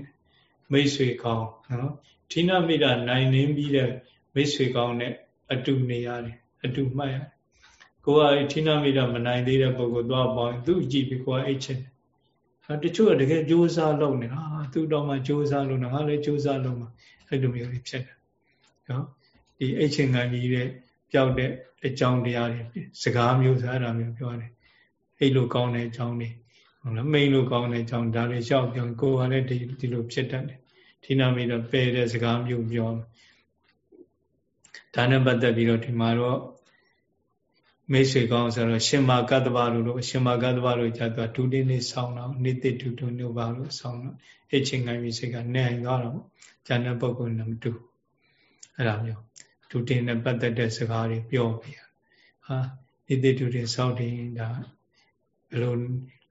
မိတ်ဆွေကောင်နော်ဌိနမိတာနိုင်နေပြီးတဲ့မိတ်ဆွေကောင်နဲ့အတူနေရတယ်အတူမှတ်ရကိုကဌိနမိတာမနိုင်သေးတဲ့ပုဂ္ဂိုလ်သွားပေါင်းသူ့ကြည့်ပြီးကိုကအိတ်ချင်ဟာတချို့ကတကယ်ကြိုးစားလုပ်နေဟာသူ့တော့မှကြိုးစားလုပ်နေငါလည်းကြိုးစားလုပ်မှာအဲ့လိုမျိုးဖြစ်တယ် နော်ဒီအိတ်ချင်းခံကြီးတဲ့ပျောက်တဲ့အကြောင်းတရားတွေစကားမျိုးစားတာမျိုးပြောတယ်အိတ်လိုကောင်းတဲ့အကြောင်းတွေဟုတ်လားမိန်လိုကောင်းတဲ့အကြောင်းဒါတွေလျှောက်ပြောကိုယ်ကလည်းဒီဒီလိုဖြစ်တတ်တယ်ဒီနာမီတော့ပယ်တဲ့စကားမျိုးပြောဒါနဲ့ပတ်သက်ပြီးတော့ဒီမှာတော့မိတ်ဆွေကောင်းဆိုတော့ရှင်မာကတ္တဗလို့လို့ရှင်မာကတ္တဗလို့ကြာတော့ဒုတိနေဆောင်းတော့နေတိဒုတုညုပါလို့ဆောင်းတော့အိတ်ချင်းခံပြီးစိတ်ကနိုင်သွားတော့ဉာဏ်တဲ့ပုဂ္ဂိုလ်နဲ့မတူ အဲ့ဒါမျိုးဒုတင်နဲ့ပတ်သက်တဲ့စကားတွေပြောပြဟာနေတိဒုတင်ဆောက်တင်ဒါဘယ်လို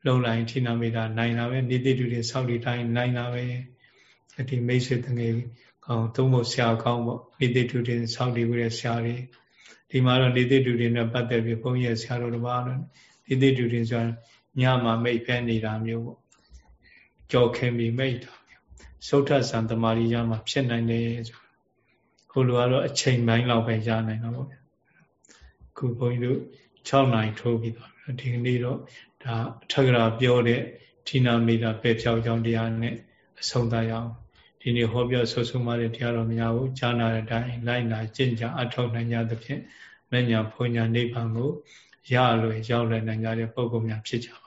လုံလိုက်ထိနာမိတာနိုင်တာပဲနေတိဒုတင်ဆောက်ဒီတိုင်းနိုင်တာပဲဒီမိတ်ဆွေတငယ်ကောင်းသုံးဖို့ဆရာကောင်းပေါ့နေတိဒုတင်ဆောက်ဒီဝိရဆရာတွေဒီမှာတော့နေတိဒုတင်နဲ့ပတ်သက်ပြီးဘုန်းကြီးဆရာတော်တစ်ပါးတော့နေတိဒုတင်ဆိုညမှာမိတ်ဖဲနေတာမျိုးပေါ့ကြော်ခင်ပြီးမိတ်တာမျိုးသုဒ္ဓဆံတမာရီရမှာဖြစ်နိုင်တယ်ဆို ဟိုလိုကတော့အချိန်ပိုင်းလောက်ပဲရနိုင်တော့ပေါ့ဗျာခုဘုန်းကြီးတို့6နိုင်ထိုးပြီးသွားပြီဒီကနေ့တော့ဒါအထက်ကရာပြောတဲ့ဌိနာမေတာပဲဖြောက်ကြောင်းတရားနဲ့အဆုံးသတ်ရအောင်ဒီနေ့ဟောပြောဆွဆုံးမတဲ့တရားတော်များကိုကြားနာတဲ့အတိုင်းလိုက်နာကျင့်ကြအထောက်နိုင်ကြသဖြင့်မညာဖွညာနိဗ္ဗာန်ကိုရလွယ်ရောက်လည်နိုင်ကြတဲ့ပုဂ္ဂိုလ်များဖြစ်ကြပါစေ